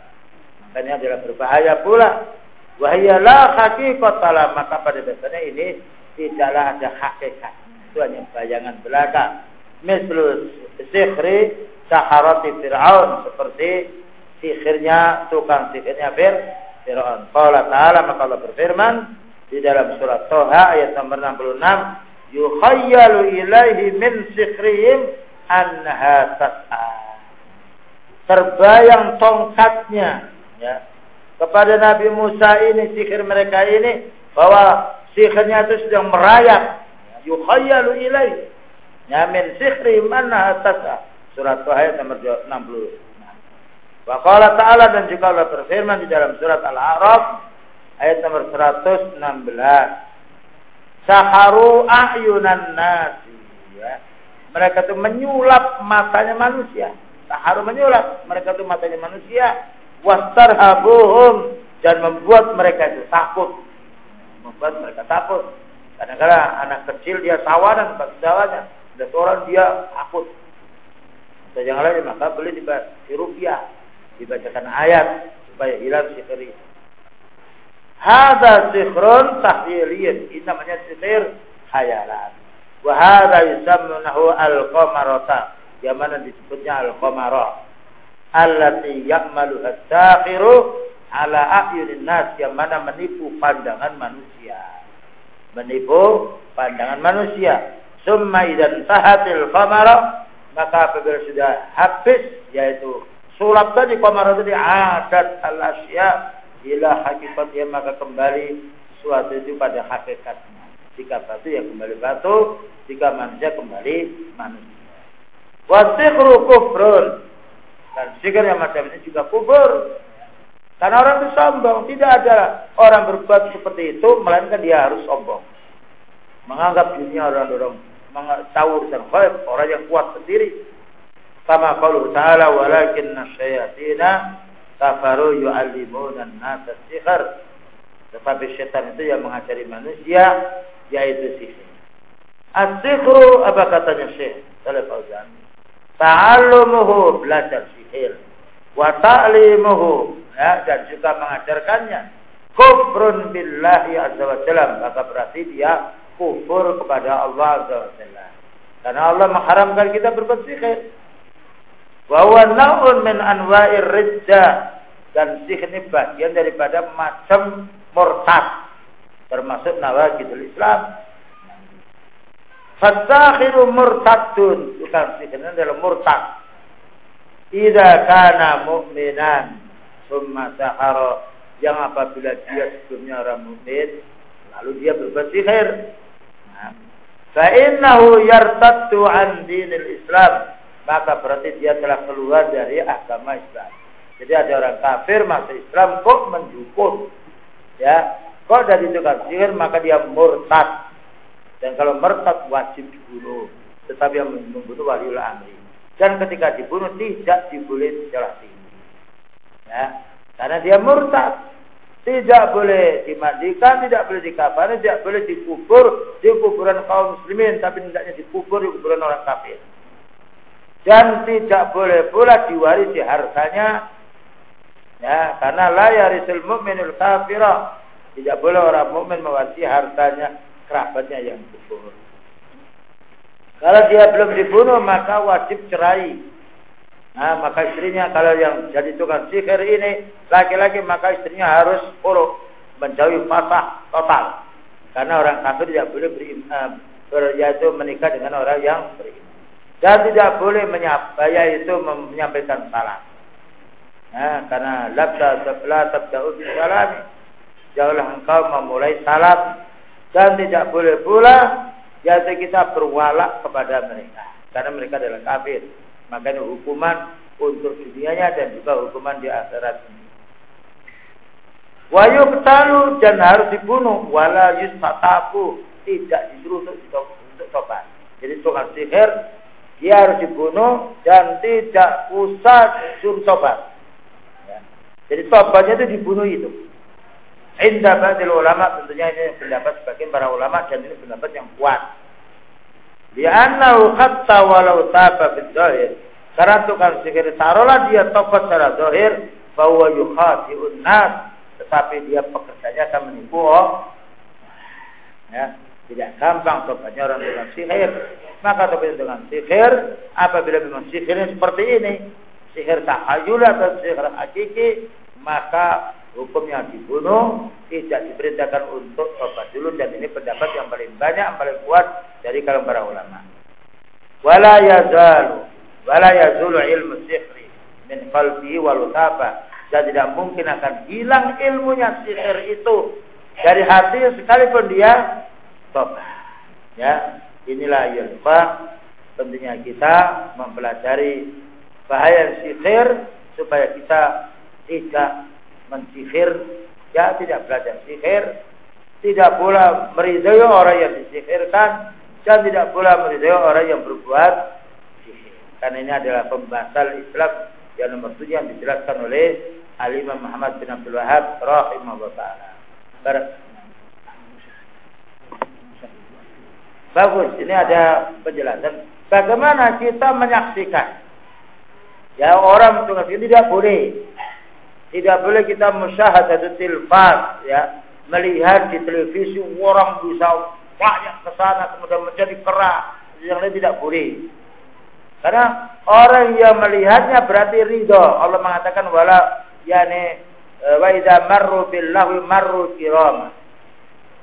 Makanya adalah berbahaya pula. Wahya la haqiqatalah. Maka pada dasarnya ini tidaklah ada hakikat. Itu hanya bayangan belaka. Mislus sihri saharati Fir'aun. Seperti sihirnya tukang sihirnya Fir Fir'aun. Qala ta'ala maka Allah berfirman di dalam surat Toha ayat nomor 66 yukhayyalu ilaihi min sihrihim anha tas'a terbayang tongkatnya ya kepada Nabi Musa ini sihir mereka ini bahwa sihirnya itu sedang merayap yukhayyalu ilaihi ya min sihrihim anha tas'a surat ayat nomor 60 Wa qala ta'ala dan juga Allah berfirman di dalam surat Al-A'raf ayat nomor 116. Saharu ahyunan nasi. Ya. Mereka itu menyulap matanya manusia. Saharu menyulap. Mereka itu matanya manusia. Wastarhabuhum. Dan membuat mereka itu takut. Membuat mereka takut. Kadang-kadang anak kecil dia sawanan bagi sawahnya. Ada seorang dia takut. Atau yang lain maka beli di rupiah. Dibacakan ayat supaya hilang sihir. Hada sihrun tahyiliyun. Ini namanya sihir hayalan. Wahada yusammunahu al-qamarata. Yang mana disebutnya al-qamara. Allati yakmalu as-sakhiru ala a'yunin nas. Yang mana menipu pandangan manusia. Menipu pandangan manusia. Summa idan tahatil qamara. Maka apabila sudah habis. Yaitu sulap tadi qamara tadi adat al-asya. Ila hakikatnya maka kembali suatu itu pada hakikatnya. Jika batu ya kembali batu, jika manusia kembali manusia. Wasikhru kufrun. Dan sihir yang macam ini juga kubur. Karena orang itu sombong. Tidak ada orang berbuat seperti itu, melainkan dia harus sombong. Menganggap dunia orang-orang tahu urusan khaib, orang yang kuat sendiri. Sama kalau ta'ala walakin nasyayatina kafaru yu'allimuna an-nasa sihir. Tetapi setan itu yang mengajari manusia yaitu sihir. As-sihru apa katanya Syekh Saleh Fauzan? Ta'allumuhu belajar sihir wa ta'limuhu ya dan juga mengajarkannya kufrun billahi azza wa jalla maka berarti dia kufur kepada Allah azza wa jalla. Karena Allah mengharamkan kita berbuat sihir. Wa huwa naw'un min anwa'ir ridda dan sihir ini bagian daripada macam murtad termasuk nawakidul Islam. Fasakhiru murtadun bukan sihirnya adalah murtad. Ida kana mu'minan summa sahara yang apabila dia sebelumnya orang mukmin lalu dia berbuat sihir. Nah, fa an dinil Islam maka berarti dia telah keluar dari agama Islam. Jadi ada orang kafir masuk Islam kok mendukung ya kalau dari tukang sihir maka dia murtad. Dan kalau murtad wajib dibunuh. Tetapi yang membunuh waliul amri. Dan ketika dibunuh tidak diboleh dicelati. Ya, karena dia murtad. Tidak boleh dimandikan, tidak boleh dikafani, tidak boleh dikubur di kuburan kaum muslimin, tapi tidaknya dikubur di kuburan orang kafir. Dan tidak boleh pula diwarisi hartanya, ya, karena la yarisul mu'minul kafirah tidak boleh orang mukmin mewarisi hartanya kerabatnya yang kufur. Kalau dia belum dibunuh maka wajib cerai. Nah, maka istrinya kalau yang jadi tukang sihir ini laki-laki maka istrinya harus uruk menjauhi fasah total. Karena orang kafir tidak boleh beriman, yaitu menikah dengan orang yang beriman. Dan tidak boleh menyapa, yaitu menyampaikan salam. Nah, karena labda sebelah tabda'u salami Janganlah engkau memulai salam dan tidak boleh pula jasa kita berwalak kepada mereka karena mereka adalah kafir. Makanya hukuman untuk dunianya dan juga hukuman di akhirat ini. Wa yuqtalu dan harus dibunuh wala yustatabu tidak disuruh untuk untuk tobat. Jadi tukang sihir dia harus dibunuh dan tidak usah disuruh tobat. Ya. Jadi tobatnya itu dibunuh itu. Indah ba'dil ulama tentunya ini pendapat sebagian para ulama dan ini pendapat yang kuat. Li'annahu hatta walau taba fid zahir. Karena tukang sihir taruhlah dia tobat secara zahir bahwa yukhati'un nas tetapi dia pekerjaannya akan menipu oh. Ya, tidak gampang tobatnya orang dengan sihir. Maka tobat dengan sihir apabila memang sihirnya seperti ini, sihir tahayul atau sihir hakiki, maka hukumnya dibunuh tidak diperintahkan untuk tobat dulu dan ini pendapat yang paling banyak yang paling kuat dari kalangan para ulama. Wala yazalu wala yazulu ilmu sihri min qalbi wal dan tidak mungkin akan hilang ilmunya sihir itu dari hati sekalipun dia tobat. Ya, inilah yang pentingnya kita mempelajari bahaya sihir supaya kita tidak mensihir Ya tidak belajar sihir, tidak pula meridai orang yang disihirkan, dan tidak pula meridai orang yang berbuat sihir. Karena ini adalah pembahasan Islam yang nomor tujuh yang dijelaskan oleh Al-Imam Muhammad bin Abdul Wahab rahimahullah ta'ala. Bagus, ini ada penjelasan. Bagaimana kita menyaksikan? Ya orang mengatakan tidak boleh. Tidak boleh kita musyahadatul tilfaz ya, melihat di televisi orang bisa banyak ke sana kemudian menjadi keras. Yang lain tidak boleh. Karena orang yang melihatnya berarti ridho. Allah mengatakan wala yani e, wa idza marru billahi marru kirama.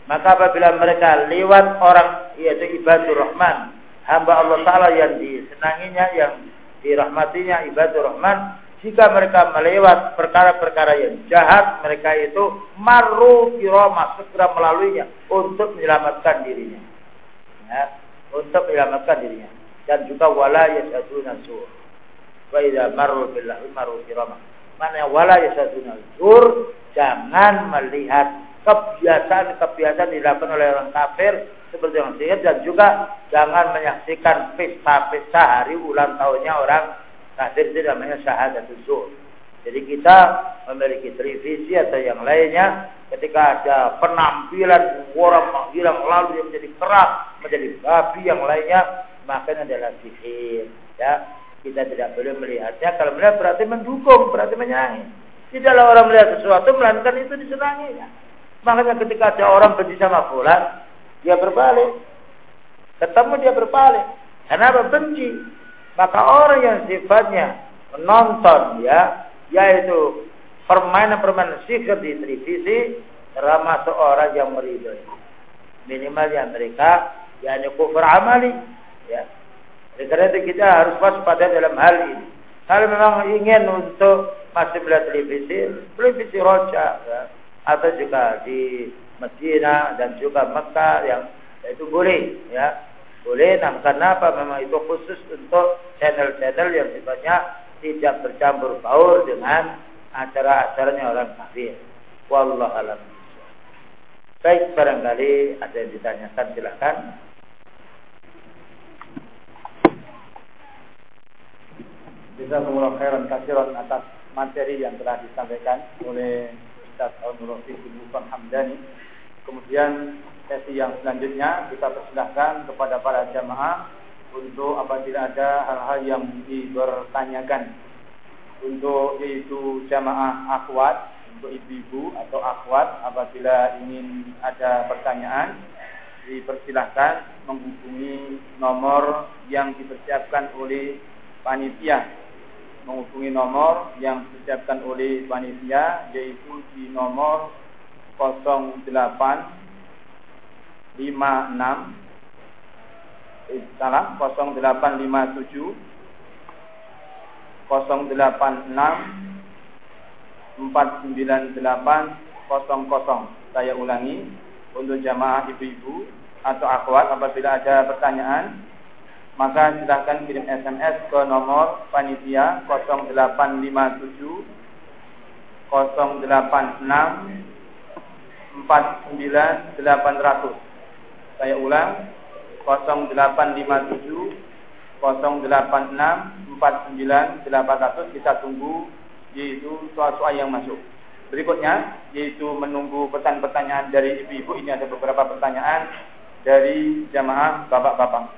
Maka apabila mereka lewat orang yaitu ibadur rahman, hamba Allah taala yang disenanginya yang dirahmatinya ibadur rahman, jika mereka melewat perkara-perkara yang jahat, mereka itu marru kirama segera melaluinya untuk menyelamatkan dirinya. Ya, untuk menyelamatkan dirinya. Dan juga wala yasaduna sur. Wa idza marru billahi marru kirama mana wala yasaduna zur jangan melihat kebiasaan-kebiasaan dilakukan oleh orang kafir seperti yang sihir dan juga jangan menyaksikan pesta-pesta hari ulang tahunnya orang kafir itu namanya syahadat zur. Jadi kita memiliki televisi atau yang lainnya ketika ada penampilan orang menghilang lalu yang menjadi keras, menjadi babi yang lainnya, maka adalah sihir. Ya, kita tidak boleh melihatnya. Kalau melihat berarti mendukung, berarti menyenangi. Tidaklah orang melihat sesuatu melainkan itu disenangi. Makanya ketika ada orang benci sama fulan, dia berbalik. Ketemu dia berbalik. Karena apa? Benci. Maka orang yang sifatnya menonton ya, yaitu permainan-permainan sihir di televisi, termasuk orang yang meridhoi. Minimal yang mereka, yakni kufur amali, ya, oleh karena itu kita harus waspada dalam hal ini. Kalau memang ingin untuk masih melihat televisi, televisi roja, ya. atau juga di Medina dan juga Mekah yang itu boleh, ya boleh. Nah, karena apa? Memang itu khusus untuk channel-channel yang sifatnya tidak bercampur baur dengan acara-acaranya orang kafir. Wallahu alam. Baik, barangkali ada yang ditanyakan silakan. Jazakumullah khairan kasiran atas materi yang telah disampaikan oleh Ustaz Al-Murafiq bin Hamdani. Kemudian sesi yang selanjutnya kita persilahkan kepada para jamaah untuk apabila ada hal-hal yang dipertanyakan. Untuk yaitu jamaah akhwat untuk ibu-ibu atau akhwat apabila ingin ada pertanyaan dipersilahkan menghubungi nomor yang dipersiapkan oleh panitia. Menghubungi nomor yang disiapkan oleh panitia yaitu di nomor 08 56 eh, salah 0857 086 498 00 saya ulangi untuk jamaah ibu-ibu atau akhwat apabila ada pertanyaan maka silahkan kirim SMS ke nomor panitia 0857 086 49800. Saya ulang 0857 086 49800 kita tunggu yaitu soal-soal yang masuk. Berikutnya yaitu menunggu pesan pertanyaan dari ibu-ibu ini ada beberapa pertanyaan dari jamaah bapak-bapak.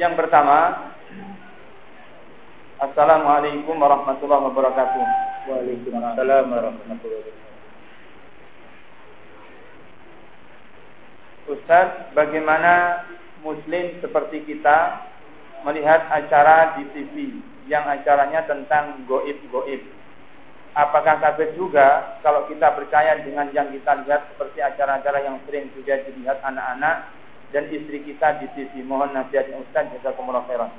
Yang pertama, Assalamualaikum warahmatullahi wabarakatuh. Waalaikumsalam warahmatullahi wabarakatuh. Ustaz, bagaimana muslim seperti kita melihat acara di TV yang acaranya tentang goib-goib? Apakah kafir juga kalau kita percaya dengan yang kita lihat seperti acara-acara yang sering juga dilihat anak-anak dan istri kita di sisi mohon nasihatnya Ustaz jazakumullah khairan.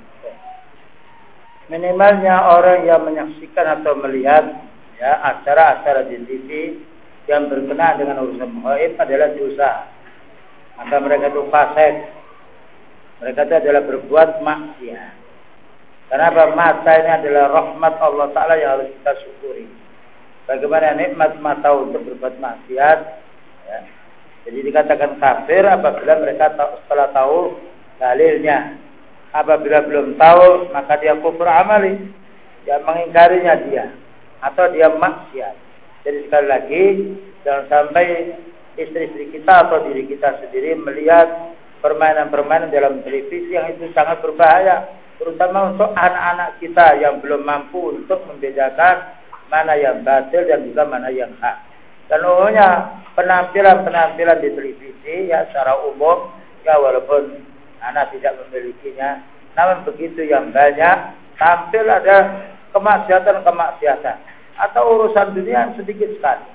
Minimalnya orang yang menyaksikan atau melihat ya acara-acara di TV yang berkenaan dengan urusan gaib adalah dosa. Maka mereka itu fasik. Mereka itu adalah berbuat maksiat. Karena apa? Mata ini adalah rahmat Allah Ta'ala yang harus kita syukuri. Bagaimana nikmat mata untuk berbuat maksiat. Ya. Jadi dikatakan kafir apabila mereka tahu, setelah tahu dalilnya. Apabila belum tahu maka dia kufur amali. Dia mengingkarinya dia. Atau dia maksiat. Jadi sekali lagi jangan sampai istri-istri kita atau diri kita sendiri melihat permainan-permainan dalam televisi yang itu sangat berbahaya terutama untuk anak-anak kita yang belum mampu untuk membedakan mana yang batil dan juga mana yang hak. Dan umumnya penampilan-penampilan di televisi ya secara umum ya walaupun anak tidak memilikinya, namun begitu yang banyak tampil ada kemaksiatan-kemaksiatan atau urusan dunia sedikit sekali.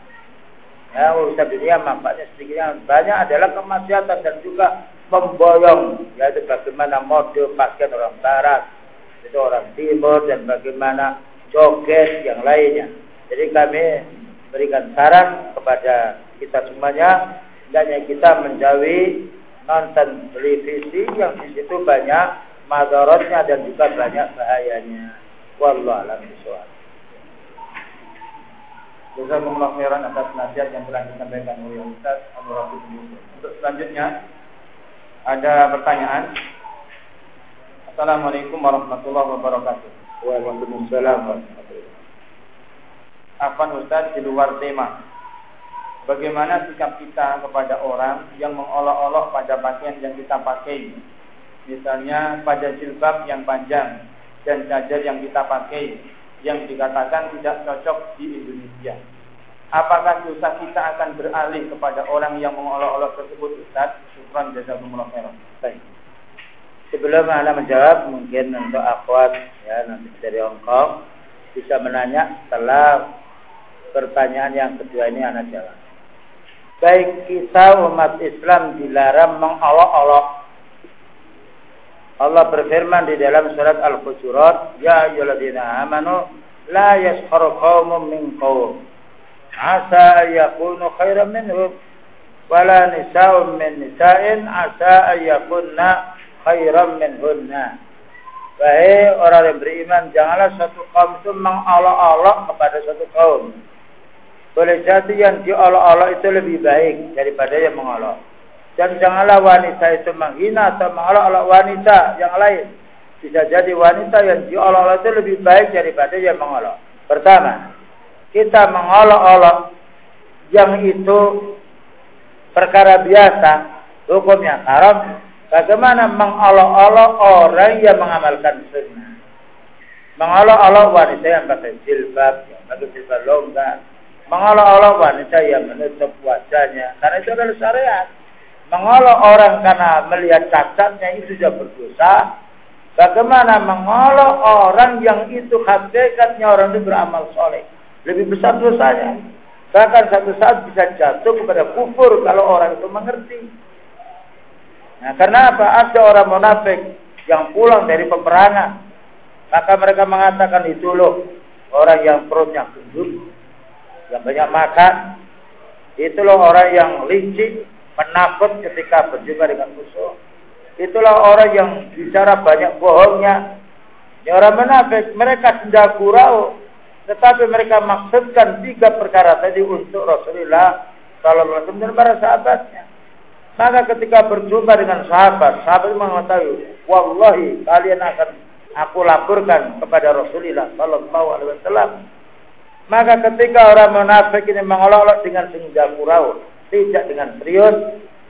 Ya, urusan dunia manfaatnya sedikit yang banyak adalah kemaksiatan dan juga memboyong yaitu bagaimana mode pakaian orang barat itu orang timur dan bagaimana joget yang lainnya. Jadi kami berikan saran kepada kita semuanya. Hendaknya kita menjauhi nonton televisi yang di situ banyak madaratnya dan juga banyak bahayanya. Wallahu a'lam bishawab Jazakumullah khairan atas nasihat yang telah disampaikan oleh Ustaz Abu Rafiq Untuk selanjutnya ada pertanyaan. Assalamualaikum warahmatullahi wabarakatuh. Waalaikumsalam Afan Ustaz di luar tema. Bagaimana sikap kita kepada orang yang mengolok-olok pada pakaian yang kita pakai? Misalnya pada jilbab yang panjang dan cadar yang kita pakai yang dikatakan tidak cocok di Indonesia. Apakah dosa kita akan beralih kepada orang yang mengolok-olok tersebut Ustaz? Syukran jazakumullah khairan. Baik. Sebelum Anda menjawab, mungkin untuk akhwat ya nanti dari Hong Kong bisa menanya setelah pertanyaan yang kedua ini Anda jawab. Baik kita umat Islam dilarang mengolok-olok. Allah berfirman di dalam surat Al-Hujurat, Ya ayyuhalladzina amanu la yaskhar qaumun min qaum asa yakunu khairan minhum wala nisa'un min nisa'in asa ayakunna khairan minhunna Wahai orang yang beriman, janganlah satu kaum itu mengolok-olok kepada satu kaum. Boleh jadi yang diolok-olok itu lebih baik daripada yang mengolok. Dan janganlah wanita itu menghina atau mengolok-olok wanita yang lain. Bisa jadi wanita yang diolok-olok itu lebih baik daripada yang mengolok. Pertama, kita mengolok-olok yang itu perkara biasa, hukumnya haram. Bagaimana mengolok-olok orang yang mengamalkan sunnah? Mengolok-olok wanita yang pakai jilbab, yang pakai jilbab longgar. Mengolok-olok wanita yang menutup wajahnya. Karena itu adalah syariat. Mengolok orang karena melihat cacatnya itu sudah berdosa. Bagaimana mengolok orang yang itu hakikatnya orang itu beramal soleh lebih besar dosanya. Bahkan satu saat bisa jatuh kepada kufur kalau orang itu mengerti. Nah, karena apa? Ada orang munafik yang pulang dari peperangan. Maka mereka mengatakan itu loh orang yang perutnya gendut, yang banyak makan. Itu loh orang yang licik, penakut ketika berjumpa dengan musuh. Itulah orang yang bicara banyak bohongnya. Ini orang munafik, mereka tidak kurau tetapi mereka maksudkan tiga perkara tadi untuk Rasulullah Sallallahu Alaihi Wasallam dan para sahabatnya. Maka ketika berjumpa dengan sahabat, sahabat mengetahui, wallahi kalian akan aku laporkan kepada Rasulullah Sallallahu Alaihi Wasallam. Maka ketika orang munafik ini mengolok-olok dengan senja kurau, tidak dengan serius,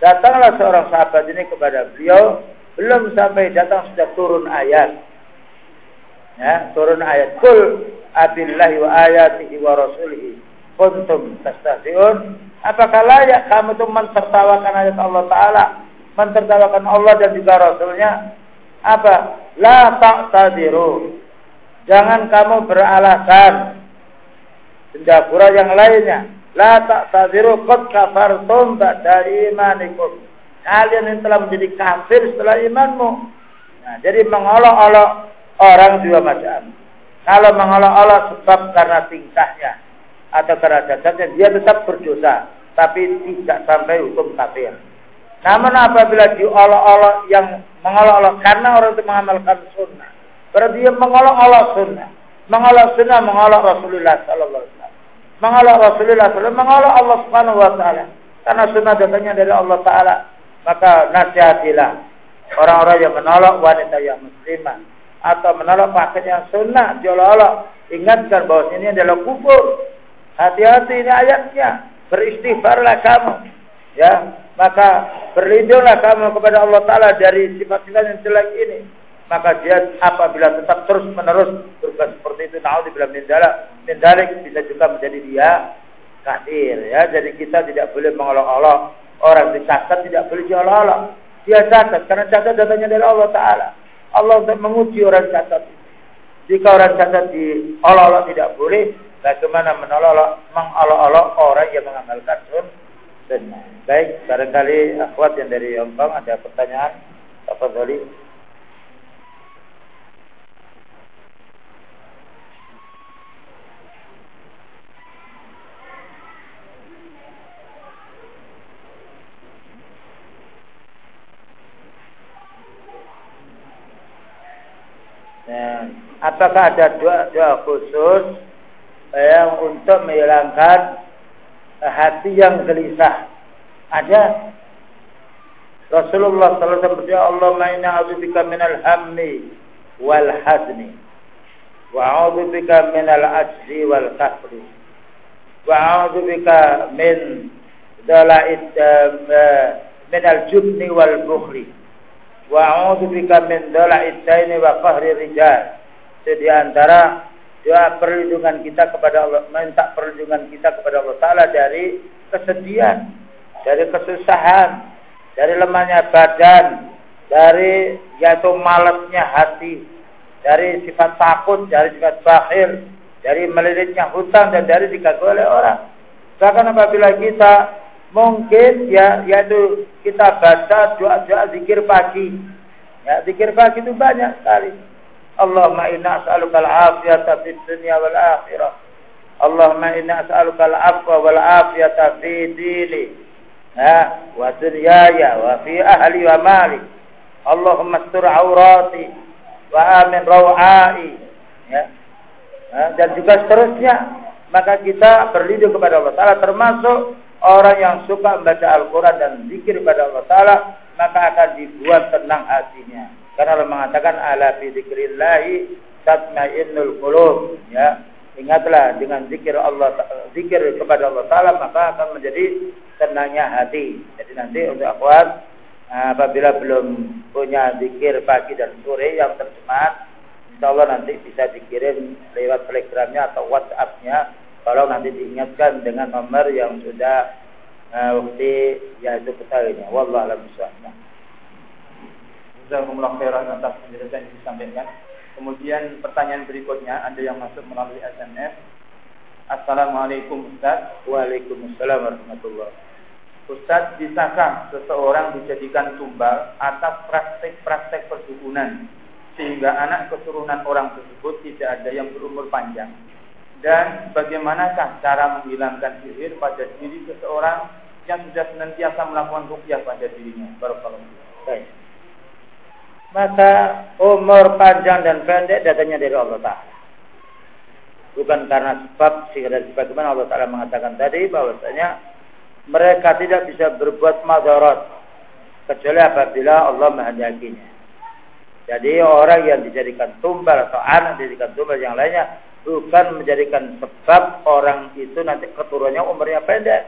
datanglah seorang sahabat ini kepada beliau, belum sampai datang sudah turun ayat. Ya, turun ayat. Kul abillahi wa ayatihi wa rasulihi. Kuntum tastahzi'un. Apakah layak kamu itu mentertawakan ayat Allah Ta'ala? Mentertawakan Allah dan juga Rasulnya? Apa? La ta'tadiru. Jangan kamu beralasan. Pendapura yang lainnya la ta'tadiru qad kafartum ba'da imanikum kalian yang telah menjadi kafir setelah imanmu nah, jadi mengolok-olok orang dua macam kalau mengolok-olok sebab karena tingkahnya atau karena dasarnya dia tetap berdosa, tapi tidak sampai hukum kafir. Namun apabila diolok-olok yang mengolok-olok karena orang itu mengamalkan sunnah, berarti dia mengolok-olok sunnah, mengolok sunnah, mengolok Rasulullah Wasallam. Mengalah Rasulullah SAW, mengalah Allah Subhanahu wa taala. Karena sunnah datangnya dari Allah taala. Maka nasihatilah orang-orang yang menolak wanita yang muslimah atau menolak paket yang sunnah diolok-olok. Ingatkan bahwa ini adalah kufur. Hati-hati ini ayatnya. Beristighfarlah kamu. Ya, maka berlindunglah kamu kepada Allah Taala dari sifat-sifat yang jelek ini maka dia apabila tetap terus menerus berbuat seperti itu min dzalik min dzalik bisa juga menjadi dia kafir ya. Jadi kita tidak boleh mengolok-olok. Orang dicatat tidak boleh diolok-olok. Dia catat karena catat datanya dari Allah taala. Allah menguji orang catat jika orang catat diolok-olok tidak boleh bagaimana menolok mengolok-olok orang yang mengamalkan sunnah baik barangkali akhwat yang dari Hongkong ada pertanyaan apa tadi Ya. Apakah ada doa-doa khusus yang untuk menghilangkan hati yang gelisah? Ada. Rasulullah wasallam berkata, "Allahumma inna a'udzubika minal hammi wal hazni wa a'udzubika minal ajzi wal kasri wa a'udzubika min dala'id eh, min al-jubni wal bukhli." Wa a'udzu bika min dhala'id daini wa qahri rijal. Jadi antara doa perlindungan kita kepada Allah, minta perlindungan kita kepada Allah Taala dari kesedihan, dari kesusahan, dari lemahnya badan, dari jatuh malasnya hati, dari sifat takut, dari sifat bakhil, dari melilitnya hutang dan dari diganggu oleh orang. Bahkan apabila kita mungkin ya yaitu kita baca doa-doa zikir pagi. Ya, zikir pagi itu banyak sekali. Allahumma inna as'aluka al-afiyata fid dunya wal akhirah. Allahumma inna as'aluka al-afwa wal afiyata fi dini. Ya, wa dunyaya wa fi ahli wa mali. Allahumma astur aurati wa amin rawai. Ya. dan juga seterusnya. Maka kita berlindung kepada Allah Taala termasuk orang yang suka membaca Al-Quran dan zikir kepada Allah Ta'ala, maka akan dibuat tenang hatinya. Karena Allah mengatakan, ala fi zikrillahi tatmainnul qulub. Ya, ingatlah dengan zikir Allah, zikir kepada Allah Ta'ala, maka akan menjadi tenangnya hati. Jadi nanti untuk akhwat, apabila belum punya zikir pagi dan sore yang terjemah, insya Allah nanti bisa dikirim lewat telegramnya atau whatsappnya kalau nanti diingatkan dengan nomor yang sudah uh, waktu yaitu ketahuinya wallahu a'lam bishawab Jazakumullah khairan atas penjelasan yang disampaikan. Kemudian pertanyaan berikutnya ada yang masuk melalui SMS. Assalamualaikum Ustaz. Waalaikumsalam warahmatullahi Ustaz, bisakah seseorang dijadikan tumbal atas praktek-praktek perdukunan sehingga anak keturunan orang tersebut tidak ada yang berumur panjang? Dan bagaimanakah cara menghilangkan sihir pada diri seseorang yang sudah senantiasa melakukan rukyah pada dirinya. Barakallahu Baik. Maka umur panjang dan pendek datangnya dari Allah Taala. Bukan karena sebab sehingga dari sebagaimana Allah Taala mengatakan tadi bahwasanya mereka tidak bisa berbuat madarat kecuali apabila Allah menghendakinya. Jadi orang yang dijadikan tumbal atau anak dijadikan tumbal yang lainnya bukan menjadikan sebab orang itu nanti keturunannya umurnya pendek.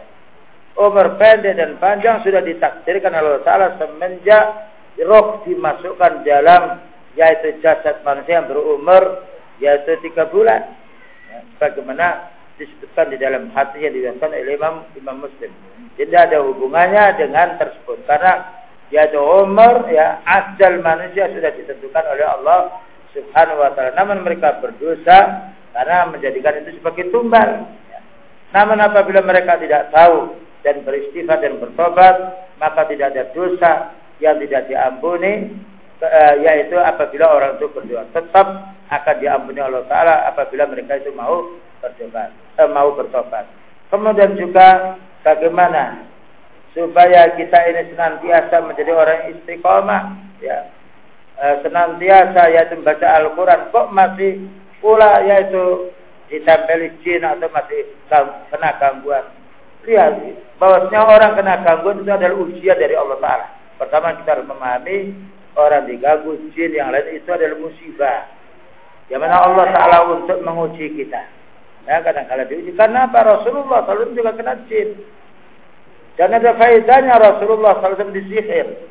Umur pendek dan panjang sudah ditakdirkan Allah Ta'ala semenjak roh dimasukkan dalam yaitu jasad manusia yang berumur yaitu tiga bulan. Ya, bagaimana disebutkan di dalam hati yang diriwayatkan oleh Imam Imam Muslim. Tidak ada hubungannya dengan tersebut karena yaitu umur ya ajal manusia sudah ditentukan oleh Allah Subhanahu wa taala. Namun mereka berdosa karena menjadikan itu sebagai tumbal. Namun apabila mereka tidak tahu dan beristighfar dan bertobat, maka tidak ada dosa yang tidak diampuni, eh, yaitu apabila orang itu berdoa. Tetap akan diampuni Allah Taala apabila mereka itu mau bertobat, eh, mau bertobat. Kemudian juga bagaimana supaya kita ini senantiasa menjadi orang istiqomah, ya, eh, senantiasa yaitu membaca Al-Quran. Kok masih pula yaitu ditempeli jin atau masih kena gangguan. Lihat, bahwasanya orang kena gangguan itu adalah ujian dari Allah Ta'ala. Pertama kita harus memahami orang diganggu jin yang lain itu adalah musibah. Yang mana Allah Ta'ala untuk menguji kita. Ya, kadang-kadang diuji. Karena apa? Rasulullah SAW juga kena jin. Dan ada faedahnya Rasulullah SAW disihir.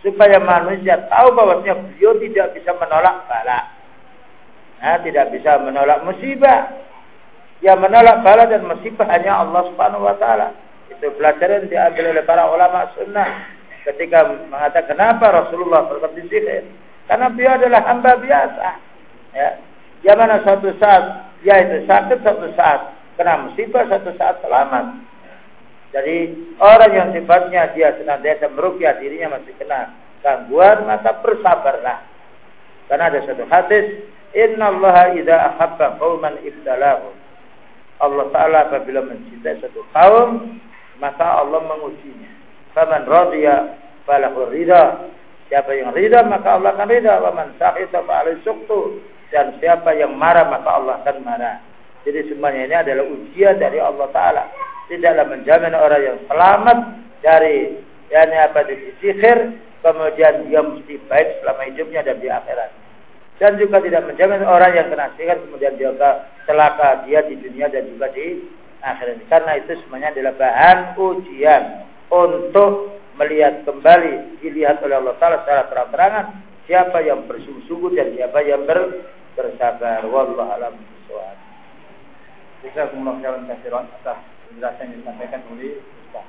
Supaya manusia tahu bahwasanya beliau tidak bisa menolak bala. Nah, tidak bisa menolak musibah. Yang menolak bala dan musibah hanya Allah Subhanahu wa taala. Itu pelajaran diambil oleh para ulama sunnah ketika mengatakan kenapa Rasulullah SAW disihir. Karena beliau adalah hamba biasa. Ya. Yang mana suatu saat yaitu sakit suatu saat kena musibah suatu saat selamat. Jadi orang yang sifatnya dia senantiasa merukyah dirinya masih kena gangguan maka bersabarlah. Karena ada satu hadis, Inna Allah idza ahabba qauman ibtalahu. Allah Ta'ala apabila mencintai satu kaum, maka Allah mengujinya. Faman radiya falahu ridha. Siapa yang ridha maka Allah akan ridha. Wa man sahita fa'alai suktu. Dan siapa yang marah maka Allah akan marah. Jadi semuanya ini adalah ujian dari Allah Ta'ala tidaklah menjamin orang yang selamat dari yakni apa di sihir kemudian dia mesti baik selama hidupnya dan di akhirat dan juga tidak menjamin orang yang kena sihir kemudian dia celaka dia di dunia dan juga di akhirat karena itu semuanya adalah bahan ujian untuk melihat kembali dilihat oleh Allah Taala secara terang-terangan siapa yang bersungguh-sungguh dan siapa yang ber, bersabar wallahu alam bisawab. Jazakumullah khairan katsiran atas penjelasan yang disampaikan oleh Ustaz.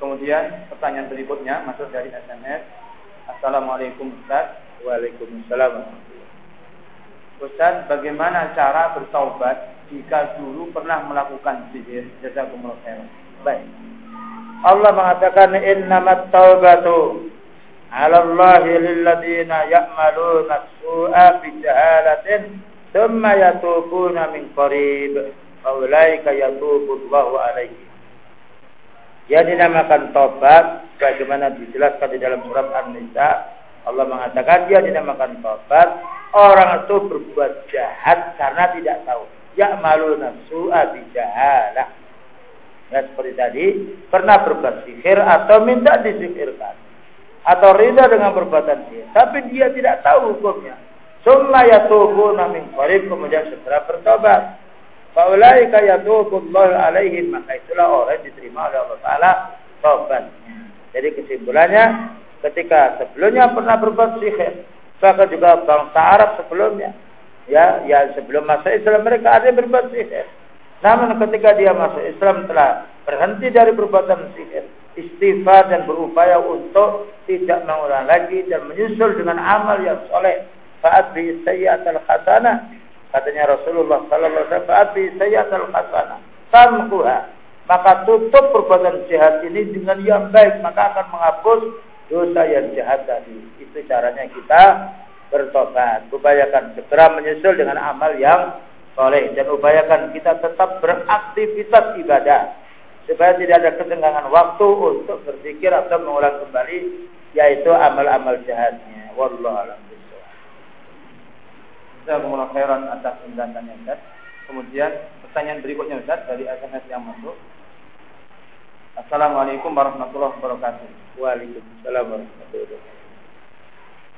Kemudian pertanyaan berikutnya masuk dari SMS. Assalamualaikum Ustaz. Waalaikumsalam. Ustaz, bagaimana cara bertaubat jika dulu pernah melakukan sihir? Jazakumullah khairan. Baik. Allah mengatakan innamat taubatu 'ala Allah lilladzina ya'maluna as-su'a bi jahalatin thumma yatubuna min qarib faulaika yatubullahu alaihi. Dia dinamakan tobat bagaimana dijelaskan di dalam surat An-Nisa. Allah mengatakan dia dinamakan tobat orang itu berbuat jahat karena tidak tahu. Ya malu nafsu abijahalah. Ya seperti tadi pernah berbuat sihir atau minta disihirkan atau ridha dengan perbuatan sihir, tapi dia tidak tahu hukumnya. Summa yatubuna min qarib kemudian segera bertobat. Faulaika yatubullahu alaihim maka itulah orang yang diterima oleh Allah Taala taubatnya. Jadi kesimpulannya ketika sebelumnya pernah berbuat sihir, bahkan juga bangsa Arab sebelumnya, ya, ya sebelum masuk Islam mereka ada yang berbuat sihir. Namun ketika dia masuk Islam telah berhenti dari perbuatan sihir, istighfar dan berupaya untuk tidak mengulang lagi dan menyusul dengan amal yang soleh. Faat bi sayyatul hasanah Katanya Rasulullah sallallahu alaihi wasallam, "Abi sayyatul hasanah tamkuha." Maka tutup perbuatan jahat ini dengan yang baik, maka akan menghapus dosa yang jahat tadi. Itu caranya kita bertobat. Upayakan segera menyusul dengan amal yang soleh dan upayakan kita tetap beraktivitas ibadah supaya tidak ada ketenggangan waktu untuk berpikir atau mengulang kembali yaitu amal-amal jahatnya. Wallahu a'lam. Jazakumullah khairan atas penjelasannya Ustaz. Kemudian pertanyaan berikutnya Ustaz dari SMS yang masuk. Assalamualaikum warahmatullahi wabarakatuh. Waalaikumsalam warahmatullahi wabarakatuh.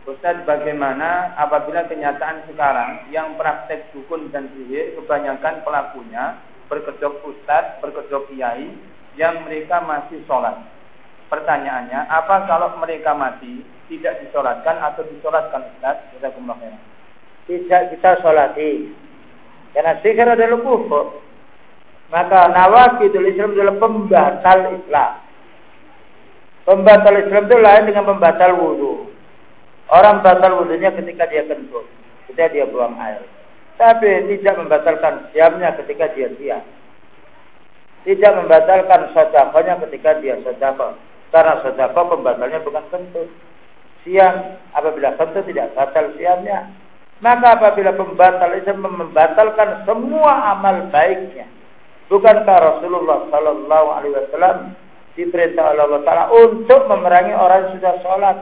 Ustaz, bagaimana apabila kenyataan sekarang yang praktek dukun dan sihir kebanyakan pelakunya berkedok ustaz, berkedok kiai yang mereka masih sholat. Pertanyaannya, apa kalau mereka mati tidak disolatkan atau disolatkan Ustaz? Khairan tidak kita sholati. Karena sihir adalah kufur. Maka nawakidul Islam adalah pembatal Islam. Pembatal Islam itu lain dengan pembatal wudhu. Orang batal wudhunya ketika dia kentut. Ketika dia buang air. Tapi tidak membatalkan siamnya ketika dia siam. Tidak membatalkan sodakonya ketika dia sodako. Karena sodako pembatalnya bukan kentut. Siam apabila kentut tidak batal siamnya. Maka apabila pembatal itu membatalkan semua amal baiknya, bukankah Rasulullah Sallallahu Alaihi Wasallam diperintah oleh Allah Taala untuk memerangi orang yang sudah sholat,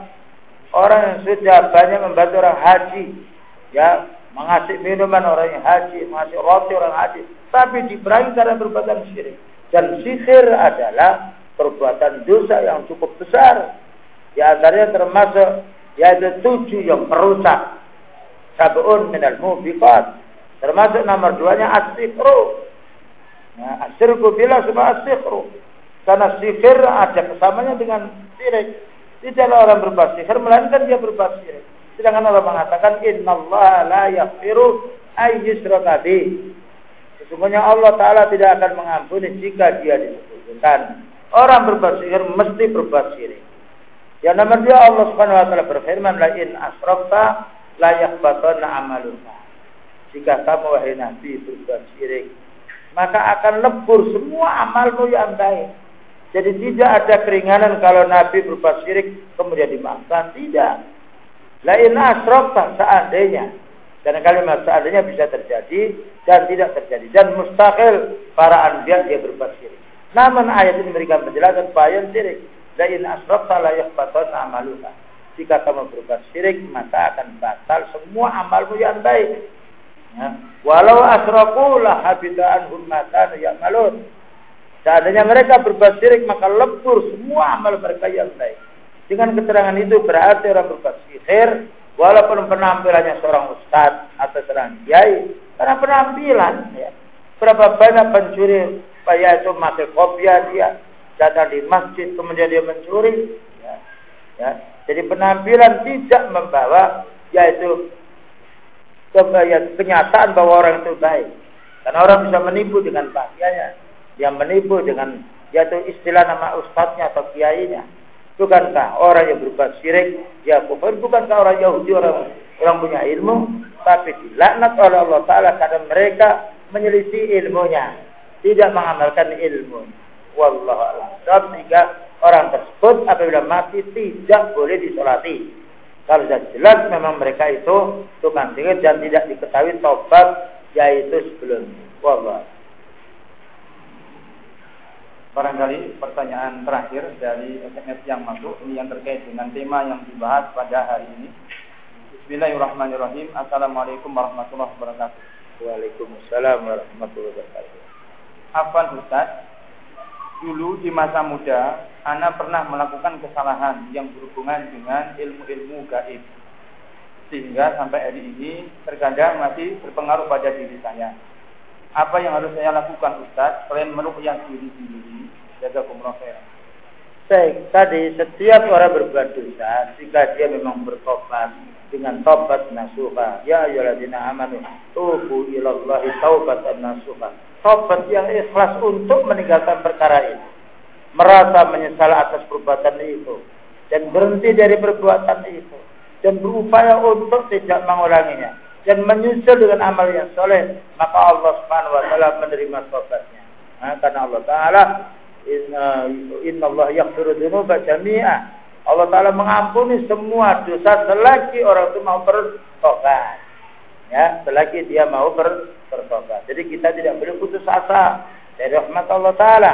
orang yang sudah banyak membantu orang haji, ya mengasih minuman orang yang haji, mengasih roti orang haji, tapi diperangi karena perbuatan syirik. Dan sihir adalah perbuatan dosa yang cukup besar. Di antaranya termasuk yaitu tujuh yang merusak. Sabun minal mubiqat. Termasuk nomor duanya asyikru. Nah, asyirku bila sebab asyikru. Karena sihir ada kesamanya dengan syirik. Tidaklah orang berbuat sihir, melainkan dia berbuat syirik. Sedangkan Allah mengatakan, Inna Allah la yaghfiru ayyusraka Sesungguhnya Allah Ta'ala tidak akan mengampuni jika dia disebutkan. Orang berbuat sihir mesti berbuat. Yang nomor dua Allah Subhanahu wa taala berfirman la in asrafta la yahbatanna amaluka. Jika kamu wahai Nabi berbuat syirik, maka akan lebur semua amalmu yang baik. Jadi tidak ada keringanan kalau Nabi berbuat syirik kemudian dimaafkan. Tidak. La in asrafta seandainya dan kalimat seandainya bisa terjadi dan tidak terjadi dan mustahil para anbiya dia berbuat syirik. Namun ayat ini memberikan penjelasan bayan syirik. La in asrafta la yahbatan amaluka. Jika kamu berbuat syirik, maka akan batal semua amalmu yang baik. Ya. Walau asraku la habita anhum ma ya'malun. Seandainya mereka berbuat syirik, maka lebur semua amal mereka yang baik. Dengan keterangan itu berarti orang berbuat sihir, walaupun penampilannya seorang ustadz atau seorang kiai, karena penampilan, ya. Berapa banyak pencuri supaya itu masuk kopiah dia datang di masjid kemudian dia mencuri ya, ya. jadi penampilan tidak membawa yaitu ya, kenyataan bahwa orang itu baik karena orang bisa menipu dengan pakaiannya dia menipu dengan yaitu istilah nama ustadznya atau kiainya bukankah orang yang berbuat syirik ya kufur bukankah orang Yahudi orang orang punya ilmu tapi dilaknat oleh Allah Taala karena mereka menyelisih ilmunya tidak mengamalkan ilmu. Wallahu a'lam. Orang tersebut apabila mati tidak boleh disolati. Kalau sudah jelas memang mereka itu tukang sihir dan tidak diketahui tobat yaitu sebelumnya. Wallahu Barangkali pertanyaan terakhir dari SMS yang masuk ini yang terkait dengan tema yang dibahas pada hari ini. Bismillahirrahmanirrahim. Assalamualaikum warahmatullahi wabarakatuh. Waalaikumsalam warahmatullahi wabarakatuh. Afwan Ustaz, dulu di masa muda, Ana pernah melakukan kesalahan yang berhubungan dengan ilmu-ilmu gaib. Sehingga sampai hari ini terkadang masih berpengaruh pada diri saya. Apa yang harus saya lakukan Ustaz selain merukyah diri sendiri? Jaga khair. Baik, tadi setiap orang berbuat dosa, jika dia memang bertobat dengan tobat nasuha, ya ayyuhalladzina amanu tubu ilallahi taubatan nasuha tobat yang ikhlas untuk meninggalkan perkara itu. Merasa menyesal atas perbuatan itu. Dan berhenti dari perbuatan itu. Dan berupaya untuk tidak mengulanginya. Dan menyusul dengan amal yang soleh. Maka Allah subhanahu wa ta'ala menerima tobatnya. Nah, karena Allah ta'ala Inna Allah yaghfiru dhunuba jami'a. Allah Ta'ala mengampuni semua dosa selagi orang itu mau bertobat. Ya, selagi dia mau ber bertobat. Jadi kita tidak boleh putus asa dari rahmat Allah Taala.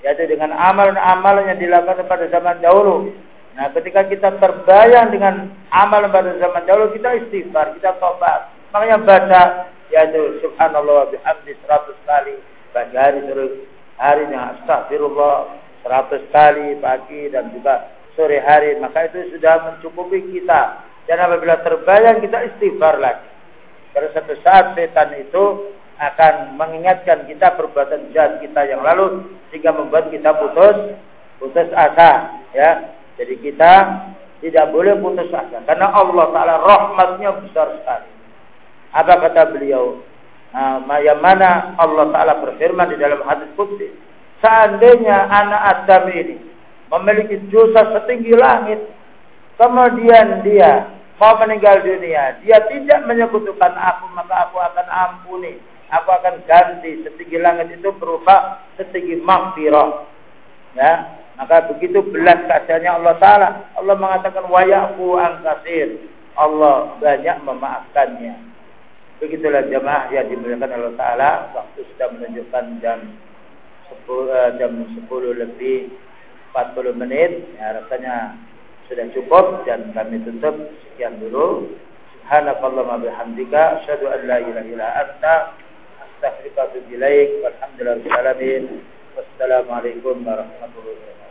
Yaitu dengan amal-amal yang dilakukan pada zaman dahulu. Nah, ketika kita terbayang dengan amal pada zaman dahulu, kita istighfar, kita tobat. Makanya baca yaitu subhanallah wa bihamdi 100 kali pagi hari terus harinya astagfirullah 100 kali pagi dan juga sore hari maka itu sudah mencukupi kita dan apabila terbayang kita istighfar lagi pada satu saat setan itu akan mengingatkan kita perbuatan jahat kita yang lalu sehingga membuat kita putus putus asa ya. Jadi kita tidak boleh putus asa karena Allah taala rahmatnya besar sekali. Apa kata beliau? Nah, yang mana Allah taala berfirman di dalam hadis qudsi, seandainya anak Adam ini memiliki dosa setinggi langit, kemudian dia mau meninggal dunia, dia tidak menyekutukan aku, maka aku akan ampuni. Aku akan ganti setinggi langit itu berupa setinggi maghfirah. Ya, maka begitu belas kasihannya Allah Taala. Allah mengatakan wayaku angkasir. Allah banyak memaafkannya. Begitulah jemaah yang dimuliakan Allah Taala. Waktu sudah menunjukkan jam 10, eh, jam 10 lebih 40 menit. Ya, rasanya sudah cukup dan kami tutup. Sekian dulu. Subhanakallahumma bihamdika. Asyhadu an la ilaha illa anta. Astaghfiruka wa atubu ilaik. Walhamdulillahi wassalamualaikum warahmatullahi wabarakatuh.